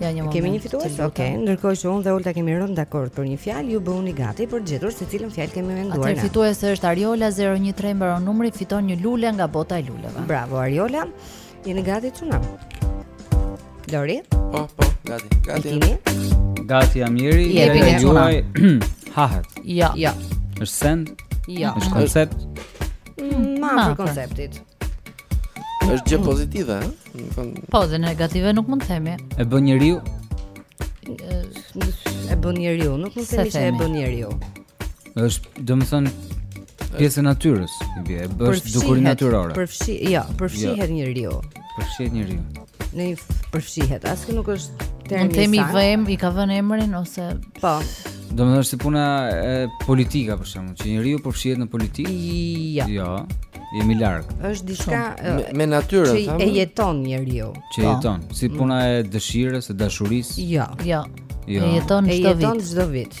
Ja një moment. Kemi një fitues? Okej, okay. ndërkohë që unë dhe Olta kemi rënë dakord për një fjalë, ju bëhuni gati për të gjetur se cilën fjalë kemi menduar. Atëherë fituese është Ariola 013 mbaron numri, fiton një lule nga bota e luleve. Bravo Ariola. Jeni gati çuna? Lori? Po, po, gati. Gati. Kini? Gati jam jeri. Jepi një çuna. Hahet? Jo. Jo. Është send? Jo. Është koncept? Më afër konceptit. Është gjë pozitive, ha? Po, dhe negative nuk mund të themi. E bën njeriu. E bën njeriu, nuk mund të themi se e bën njeriu. Është, domethënë, pjesë e natyrës, i bie, është dukuri natyrore. Përfshi, jo, përfshihet njeriu. Përfshihet njeriu. Njeriu përfshihet, as kjo nuk është termi Mund të themi i vëmë, i ka vën emrin, ose... Po. Domethënë është si puna e politika, për shembull, që njeriu përfshihet në politikë? Jo. Jo. Jo. Jo jemi larg. Është diçka me, me natyrën, thamë. Që e jeton njeriu. Që po. jeton, si mm. puna e dëshirës, e dashurisë. Jo. Jo. Jo. E jeton çdo vit. E jeton çdo vit.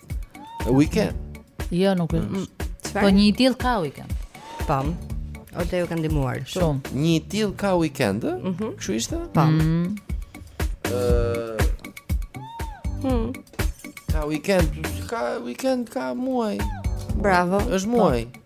Weekend. Jo, nuk është. Mm, çfarë? Po një i tillë ka weekend. Pam. O tani ju kam ndihmuar shumë. Një i tillë ka weekend, ëh? Mm -hmm. Kështu ishte? Pam. Mm. Ëh. Mm. Hmm. Ka weekend, ka weekend, ka muaj. Bravo. Është muaj. Po.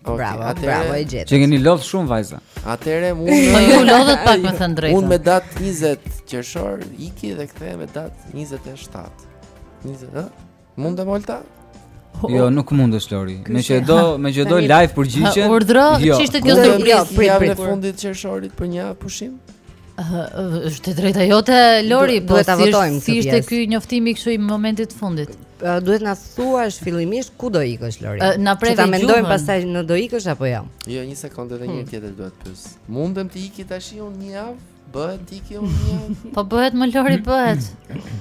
Okay, bravo, atëherë, bravo e gjetët. Qe keni lodh shumë vajza. Atëherë unë Po ju lodhët pak me thënë drejtën. Unë me datë 20 qershor iki dhe kthehem me datë 27. 20, ha? Mundem Olta? Oh, jo, oh. nuk mundesh Lori. Meqë do, meqë do live përgjigjen. Urdhro, jo. ç'ishte kjo surprizë. Jo, prit, prit. Në fund të qershorit për një pushim. Është e drejta jote Lori, po ta votojmë. Si ishte ky njoftimi kështu i momentit të fundit? Duhet na thuash fillimisht ku do ikësh Lori. Na preve gjuhën. Ta mendojmë pastaj në do ikësh apo jo. Jo, një sekondë edhe një hmm. tjetër duhet të pyes. Mundem të iki tash unë një javë? Bëhet t'iki unë një javë? Po bëhet moj Lori bëhet.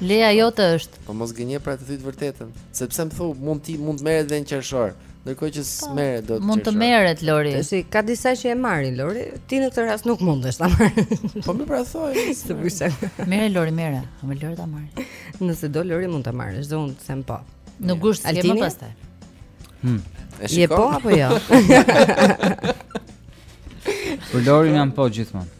Leja jote është. Po mos gënje pra thuaj të vërtetën, sepse më thu mund ti mund merret edhe në qershor. Ndërkohë që po, s'merret dot. Mund të merret Lori. Si ka disa që e marrin Lori, ti në këtë rast nuk mundesh ta marrësh. Po mirë pra thuaj, të pyes. Merre Lori, merre. Ama Lori ta marr? Nëse do Lori mund ta marrësh, do unë të them po. Në gusht s'ke më pastaj. Hm. Je po apo jo? Për Lori jam po gjithmonë.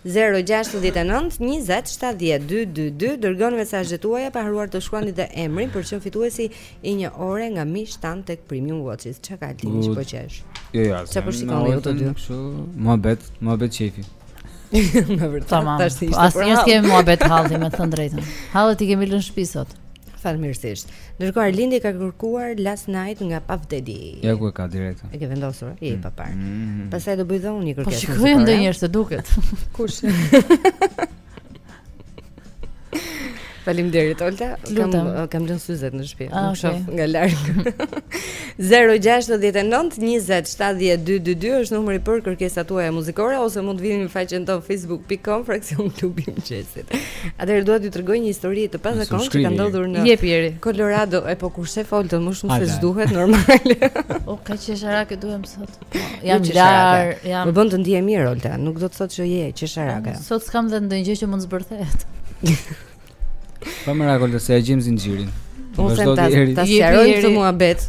Zero gjashtëdhjetë e nëntë njëzet shtatëdhjetë dy dy dy dërgoni mesazhet tuaja pa harruar të shkruani dhe emrin për të qenë fituesi i një ore nga Mishtan tek Premium Watches. Çka ka Altini që po qesh? Jo, jo, asgjë. Çfarë po shikoni ju të dy? Kështu, muhabet, muhabet qefi. Në vërtetë, tash ishte. Asnjë s'kemi muhabet halli me të thënë drejtën. Hallet i kemi lënë në shtëpi sot. Fatmirësisht. Ndërkohë Arlindi ka kërkuar Last Night nga Puff Daddy. Ja ku e ka direkt. E ke vendosur, e pa parë. Mm -hmm. Pastaj do bëj dhe unë një kërkesë. Po shikoj ndonjëherë se s'duket. Kush? Faleminderit Olta. Kam kam lënë syzet në shtëpi. Ah, Nuk shoh nga larg. 0692070222 është numri për kërkesat tuaja muzikore ose mund të vini në faqen tonë facebook.com fraksion klubi i mëngjesit. Atëherë dua t'ju tregoj një histori të pazakontë që ka ndodhur në Jepi, Colorado, e po kur s'e, fol ti më shumë se ç'duhet normal. o sa qesharake dukem sot. Po, jam jo, lar, jam. Më bën të ndihem mirë Olta, nuk do të thotë që je qesharake. Sot s'kam dhënë ndonjë gjë që mund të zbërthehet. Po më rakol të se e gjejmë zinxhirin. Unë them ta ta sqarojmë këtë muhabet.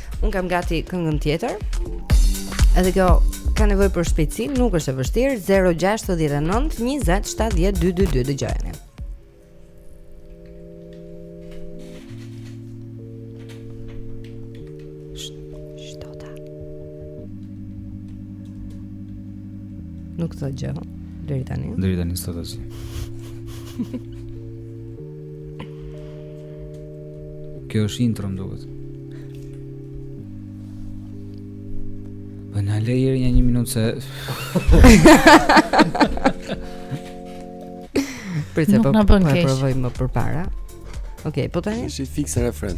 Unë kam gati këngën tjetër. Edhe kjo ka nevojë për shpejtësi, nuk është e vështirë. 069 20 70 222 dëgjojeni. Nuk thotë gjë, deri tani. Deri tani sot asgjë. Kjo është intro më duket. Po na le Jeri një një minutë se Prit se po na bën keq. Po provoj më përpara. Okej, okay, po tani. Shih fikse refrenin.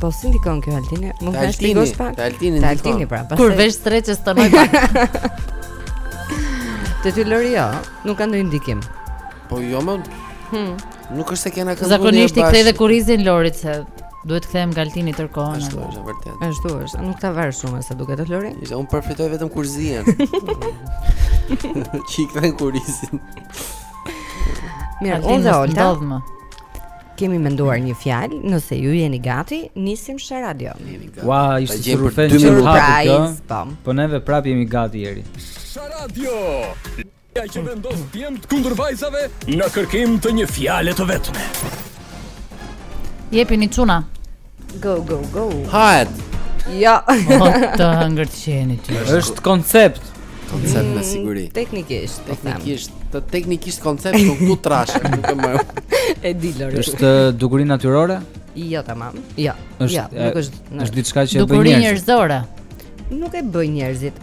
Po si ndikon kjo te Altini? Mund të shpjegosh pak? Te Altini, te Altini pra. Pastaj... Kur vesh streçes të ndonjë pak. te ty Lori jo, nuk ka ndonjë ndikim. Po jo më. Hm. Nuk është se kena kënduar. Zakonisht i kthej dhe kurrizin Lorit se duhet të kthehem nga Altini tërë kohën. Ashtu është vërtet. Ashtu është, nuk ta varë shumë sa duket atë Lori. Jo, unë përfitoj vetëm kurrizin. Ç'i kthen kurrizin. Mirë, unë dhe Olta. Kemi menduar një fjalë, nëse ju jeni gati, nisim Sharadio. Ua, ishte si rrufeja që na hapi kjo. Po. po neve prapë jemi gati Jeri. Sharadioja që vendos djemtë kundër vajzave në kërkim të një fjale të vetme. Jepini çuna. Go go go. Hajt. Jo. Po të hëngërt qeni ty. Është koncept. Koncept me mm, siguri. Teknikisht, po teknikisht, të teknikisht koncept nuk do ta trashë, nuk e di më. E di Lori. Është dukuri natyrore? Jo, tamam. Jo. Jo, nuk është. Është diçka që e bëjnë njerëzit. Dukuri njerëzore. Nuk e bëjnë njerëzit.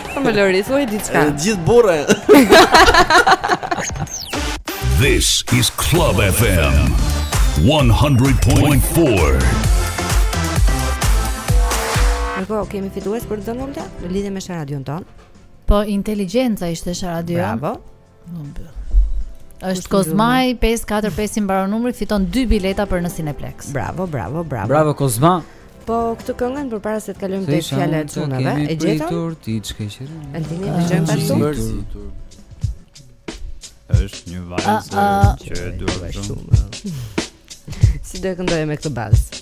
Po moj Lori, thuaj diçka. Gjithë burra. This is Club FM 100.4. Mirë, po kemi fitues për të dhënë Olta, në lidhje me Sharadion tonë. Po, inteligjenca ishte Sharadio. Bravo. Është Kozmai 545 i mbaron numri, fiton 2 bileta për në Cineplex. Bravo, bravo, bravo. Bravo Kozma. Po këtë këngën përpara se të kalojmë tek fjala e çunave, e gjetëm. Ti çka qe? Altini ah, dëgjojmë pastaj. Është një vajzë ah, ah. që duhet shumë. Si do e këndoje me këtë bazë?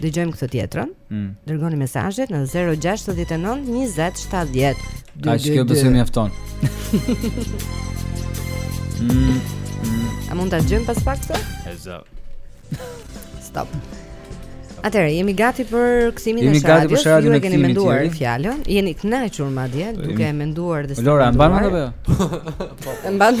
Dëgjojmë këtë tjetrën. Mm. Dërgoni mesazhet në 069 20 70 222. Ai që besoj mjafton. Mm. A mund ta gjejmë pas pak këtë? Ezo. Stop. Atëherë, jemi gati për kthimin e shkëlqyer. Ju e keni menduar fjalën, jeni kënaqur madje duke e menduar dhe Lora, e mban apo jo? Po. E mban.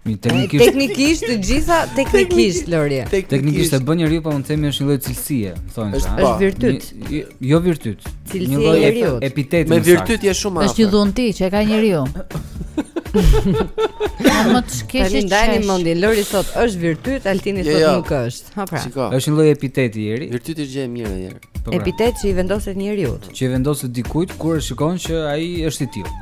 Teknikisht teknikisht të gjitha teknikisht Lori. Teknikisht e bën njeriu, po mund të themi është një lloj cilësie, thonë se është virtyt. Jo virtyt. Një lloj epiteti. Me virtyt je shumë afër. Është një dhunti që e ka njeriu. Më të shkesh që ndani mendjen Lori sot është virtyt, Altini jo, sot jo. nuk është. Ha pra. Është një lloj epiteti Jeri. Virtyti gjë e mirë Jeri. Po pra. Epitet që i vendoset njeriut. Që i vendoset dikujt kur e shikon që ai është i tillë.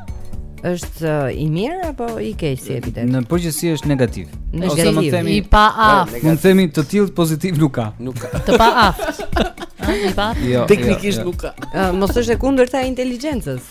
Është uh, i mirë apo i keq si epitet? Në përgjithësi është negativ. Ose mund të themi i paaftë. Mund të themi të tillë pozitiv nuk ka. Nuk ka. Të paaftë. Jo, jo, Teknikisht jo. nuk ka. Uh, mos është e kundërta e inteligjencës.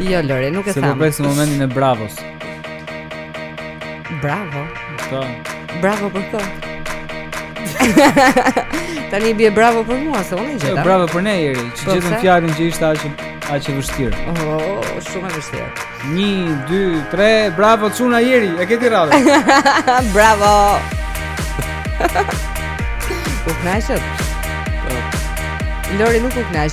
Jo Lore, nuk e Se po thamë. presim momentin e bravos. Bravo. Kto? Bravo për kë? Tani i bie bravo për mua, se unë e Jo, gjeta. bravo për ne Jeri, që Po, gjetëm pse? fjalën që ishte aq aq e vështirë. Oh, shumë e vështirë. 1 2 3, bravo Çuna Jeri, e ke ti radhën. bravo. u kënaqët? Lori nuk u kënaq.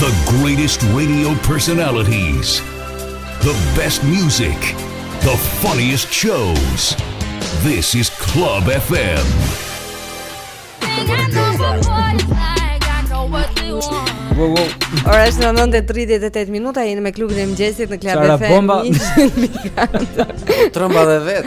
The greatest radio personalities. The best music. The funniest shows. This is Club FM. Wow, wow. Ora është 9:38 minuta, jemi me klubin e mëngjesit në Club FM. Çfarë bomba? Tremba dhe vet.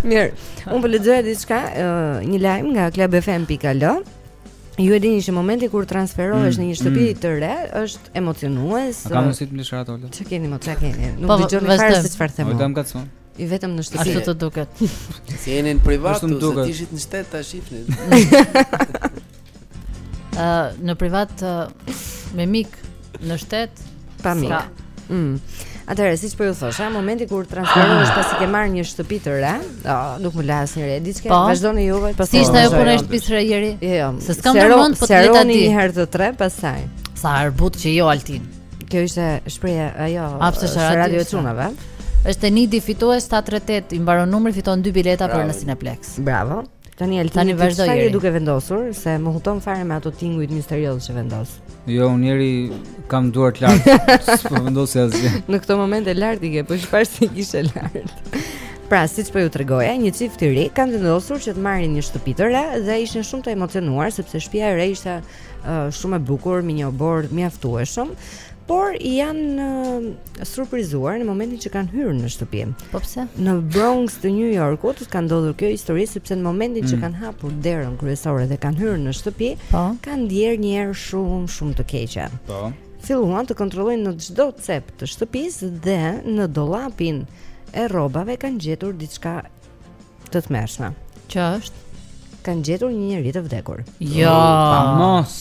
Mirë, unë po lexoja diçka, uh, një lajm nga clubfm.al. Ju e dini që momenti kur transferohesh mm, në një shtëpi mm. të re është emocionues. Ka mundësi të blesh ato. Çfarë keni more, çfarë keni? Nuk po, dëgjoni fare se çfarë them. Po dam kacun. I vetëm në shtëpi. Ashtu të duket. Si jeni në privat, të ishit në shtet ta shihni. Uh, në privat uh, me mik në shtet pa mik. Mm. Atëherë, siç po ju thosha, momenti kur transferohesh pasi ke marrë një shtëpi të re, oh, nuk më la asnjeri. Diçka po? vazhdoni ju vetë. Po si ishte ajo puna është pisë re Jeri. Jo, jo. Se s'kam mend po të leta ti. Një herë të tre pastaj. Sa arbut që jo Altin. Kjo ishte shprehja ajo. Apse sa radio e çunave. Është Nidi fitues 738, i mbaron numri fiton dy bileta për në Cineplex. Bravo. Tani Altin, tani vazhdo Iri. Ça je duke vendosur se më huton fare me ato tingujt misterioz që vendos. Jo, unë Iri i kam duart lart, s'po vendos asgjë. Në këtë momente lart i ke, po ç'far s'i kishe lart. Pra, siç po ju tregoja, një çift i ri kanë vendosur që të marrin një shtëpi të re dhe ishin shumë të emocionuar, sepse shpia e re ishte uh, shumë e bukur, me një oborr, mjaftueshëm, por janë uh, surprizuar në momentin që kanë hyrë në shtëpi. Po pse? Në Bronx të New Yorkut ka ndodhur kjo histori sepse në momentin mm. që kanë hapur derën kryesore dhe kanë hyrë në shtëpi, po? kanë ndier një erë shumë shumë të keqe. Po. Filluan të kontrollojnë në çdo cep të shtëpisë dhe në dollapin e rrobave kanë gjetur diçka të tmerrshme. Ç'është? Kanë gjetur një njeri të vdekur. Jo, mos.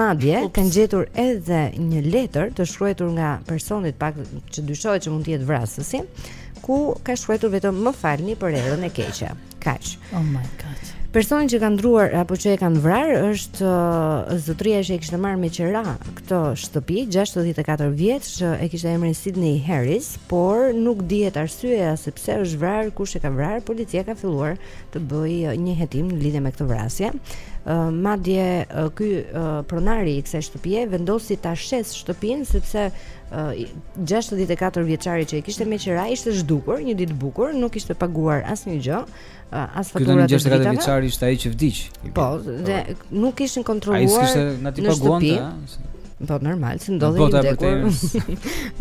Madje kanë gjetur edhe një letër të shkruajtur nga personi pra që dyshohet që mund të jetë vrasësi, ku ka shkruajtur vetëm më falni për erën e keqe. Kaq. Oh my god. Personi që ka ndërruar apo që e kanë vrarë është uh, zotëria që e kishte marrë me qera Këtë shtëpi 64 vjeç e kishte emrin Sydney Harris, por nuk dihet arsyeja se pse është vrarë, kush e ka vrarë. Policia ka filluar të bëjë një hetim në lidhje me këtë vrasje. Madje ky pronari i kësaj shtëpie vendosi ta shes shtëpinë sepse 64 vjeçari që e kishte me qira ishte zhdukur një ditë të bukur, nuk kishte paguar asnjë gjë. as faturat e dritave. Ky 64 vjeçari ishte ai që vdiq. Po, dhe nuk kishin kontrolluar. Ai s'kishte nga t'i paguante, ëh. Po normal, se ndodhej i vdekur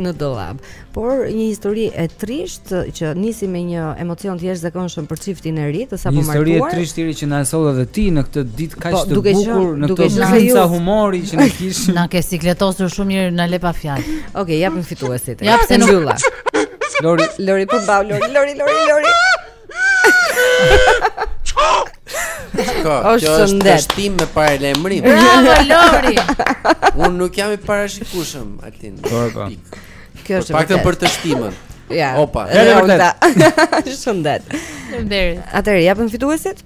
në dollap. Por një histori e trisht që nisi me një emocion të jashtëzakonshëm për çiftin e ri, të sapo martuar. Një histori e trisht Iri që na e solla dhe ti në këtë ditë kaq po, të bukur, në këtë zanca humori që ne kishim. Na ke sikletosur shumë mirë na le pa fjalë. Okej, japim fituesit. Jap se nuk. Lori, Lori po bau, Lori, Lori, Lori, Lori. Shko, kjo është teshtim me paralajmërim Bravo, Lori Unë nuk jam i parashikueshëm, Altin po, po. Kjo është vërtet për teshtimën Ja, Opa, e vërtet Shëndet Shëndet Atëherë, japim fituesit?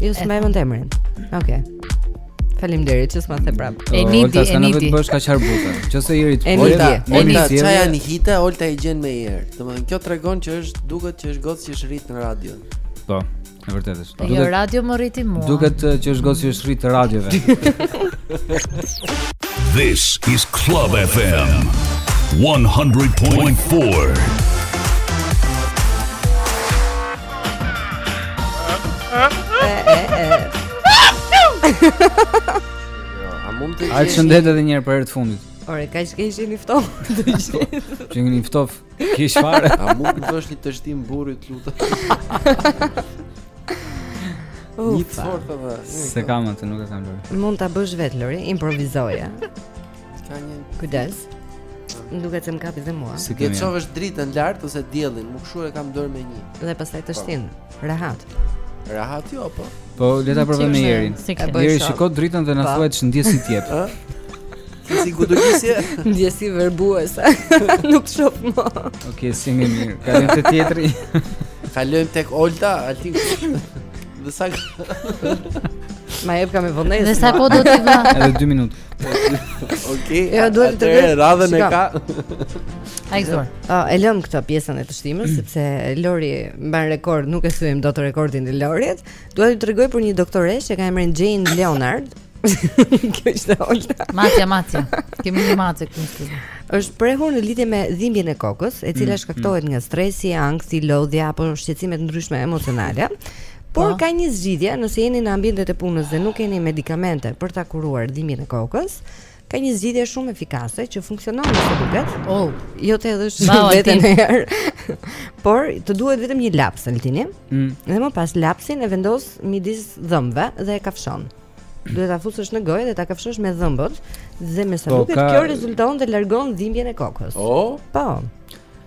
Jo, s'mbaj mend emrin. Okej. Okay. Faleminderit që s'ma the prap. E niti, e niti. Bësh ka çar buta. Qose i rit. E niti, e niti. Çaj ani hita, Olta e gjen menjëherë. Domethënë kjo tregon që është duket që është gocë që është rrit në radio. Po, e vërtetë është. Po jo radio më rriti mua. Duket që është gocë që është rrit radiove. This is Club FM 100.4. Jo, a mund të Ai shëndet edhe një herë për herë të fundit. Ore, ka që kejshë një ftof Që një ftof Kejshë fare A mund të bësh një teshtimë burri të lutem Një të fortë dhe Se kam atë, nuk e kam lori Mund ta bësh vetë Lori, improvizoje Kini kujdes. Më duket se më kapi dhe mua. Si kemi. Çfarë është drita në lart ose diellin? Më kshu e kam dorë me një. Dhe pastaj po. teshtin. Rahat. Rahat jo, po. Po le ta provojmë me Jerin. Jeri shiko dritën dhe na po. thuaj ç'ndjesi të jep. Ë? Si ku do gjisje? Ndjesi verbuese. Nuk shoh më. Okej, si më mirë. Kalojmë te tjetri. Kalojmë tek Olta, Altin. Dhe sa Ma jep pak me vonesë. Dhe sa kohë do t'i vë? Edhe 2 minuta. Okej. Ja duhet të tregosh radhën e ka. Ai zor. Ah, e lëm këtë pjesën e teshtimës sepse Lori mban rekord, nuk e thyejmë dot rekordin e Lorit. Dua t'ju tregoj për një doktoreshë që ka emrin Jane Leonard. Kjo është Olta. Macja, macja. Kemi një mace këtu në studio. Është shprehur në lidhje me dhimbjen e kokës, e cila mm, shkaktohet mm. nga stresi, ankthi, lodhja apo shqetësime të ndryshme emocionale. Por po. ka një zgjidhje, nëse jeni në ambientet e punës dhe nuk keni medikamente për ta kuruar dhimbjen e kokës, Ka një zgjidhje shumë efikase që funksionon me sa duket. Oh, jo të hedhësh veten në erë. Por të duhet vetëm një laps Altin. Mm. Dhe më pas lapsin e vendos midis dhëmbëve dhe e kafshon. Duhet ta fusësh në gojë dhe ta kafshosh me dhëmbët dhe me sa po, duket kjo rezulton dhe largon dhimbjen e kokës. Oh? Po.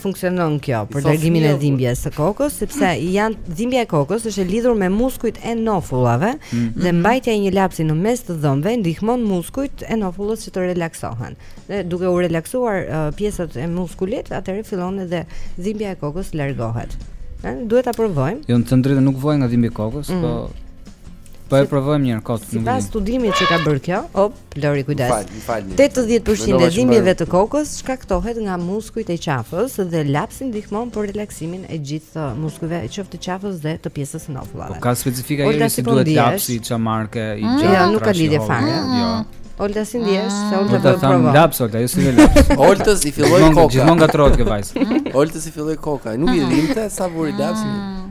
funksionon kjo për largimin e dhimbjes së kokës sepse janë dhimbja e kokës është e lidhur me muskujt e nofullave mm. dhe mhm. mbajtja e një lapsi në mes të dhëmbëve ndihmon muskujt e nofullës që të relaksohen dhe duke u relaksuar uh, pjesët e muskulit atëherë fillon edhe dhimbja e kokës largohet ë duhet ta provojmë jo në të vërtetë nuk vuaj nga dhimbja e kokës mm. po po e provojmë një herë kot sipas studimit që ka bërë kjo op Lori kujdes. Më fal, më fal. 80% e dhimbjeve të kokës shkaktohet nga muskujt e qafës dhe lapsi ndihmon për relaksimin e gjithë muskujve, qoftë të qafës dhe të pjesës së nofullave. Po ka specifika Jeri si duhet lapsi ça marke i mm. gjatë. Jo, nuk ka lidhje fare. Jo. Olta si ndihesh? Se Olta po provon. Olta laps, Olta, jo si me laps. Olta si filloi koka. Gjithmonë ngatërrohet kjo vajzë. Olta si filloi koka. Nuk i dhimbte sa vuri lapsin. Mm.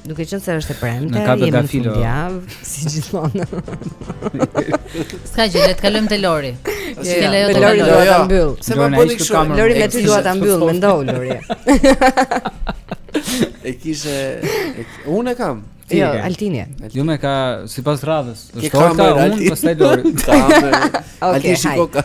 Duke qenë se është e premte, jemi në fundjavë, si gjithmonë. S'ka gjë, le të kalojmë te Lori. Ti te Lori do ta mbyll. Se më bëni kështu, Lori me ty dua ta mbyll, mendohu Lori. E kishe unë e kam. Jo, Altini. Jo, më ka sipas radhës. Është Olta, unë, pastaj Lori. Altin shikoj.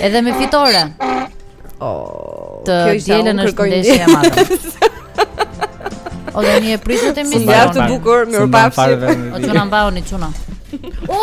Edhe me fitore. Oh, të dielën është ndeshja e madhe. O dhe një e pritë të mi Së të bukur, mirë papsi O që në mbao një quna O!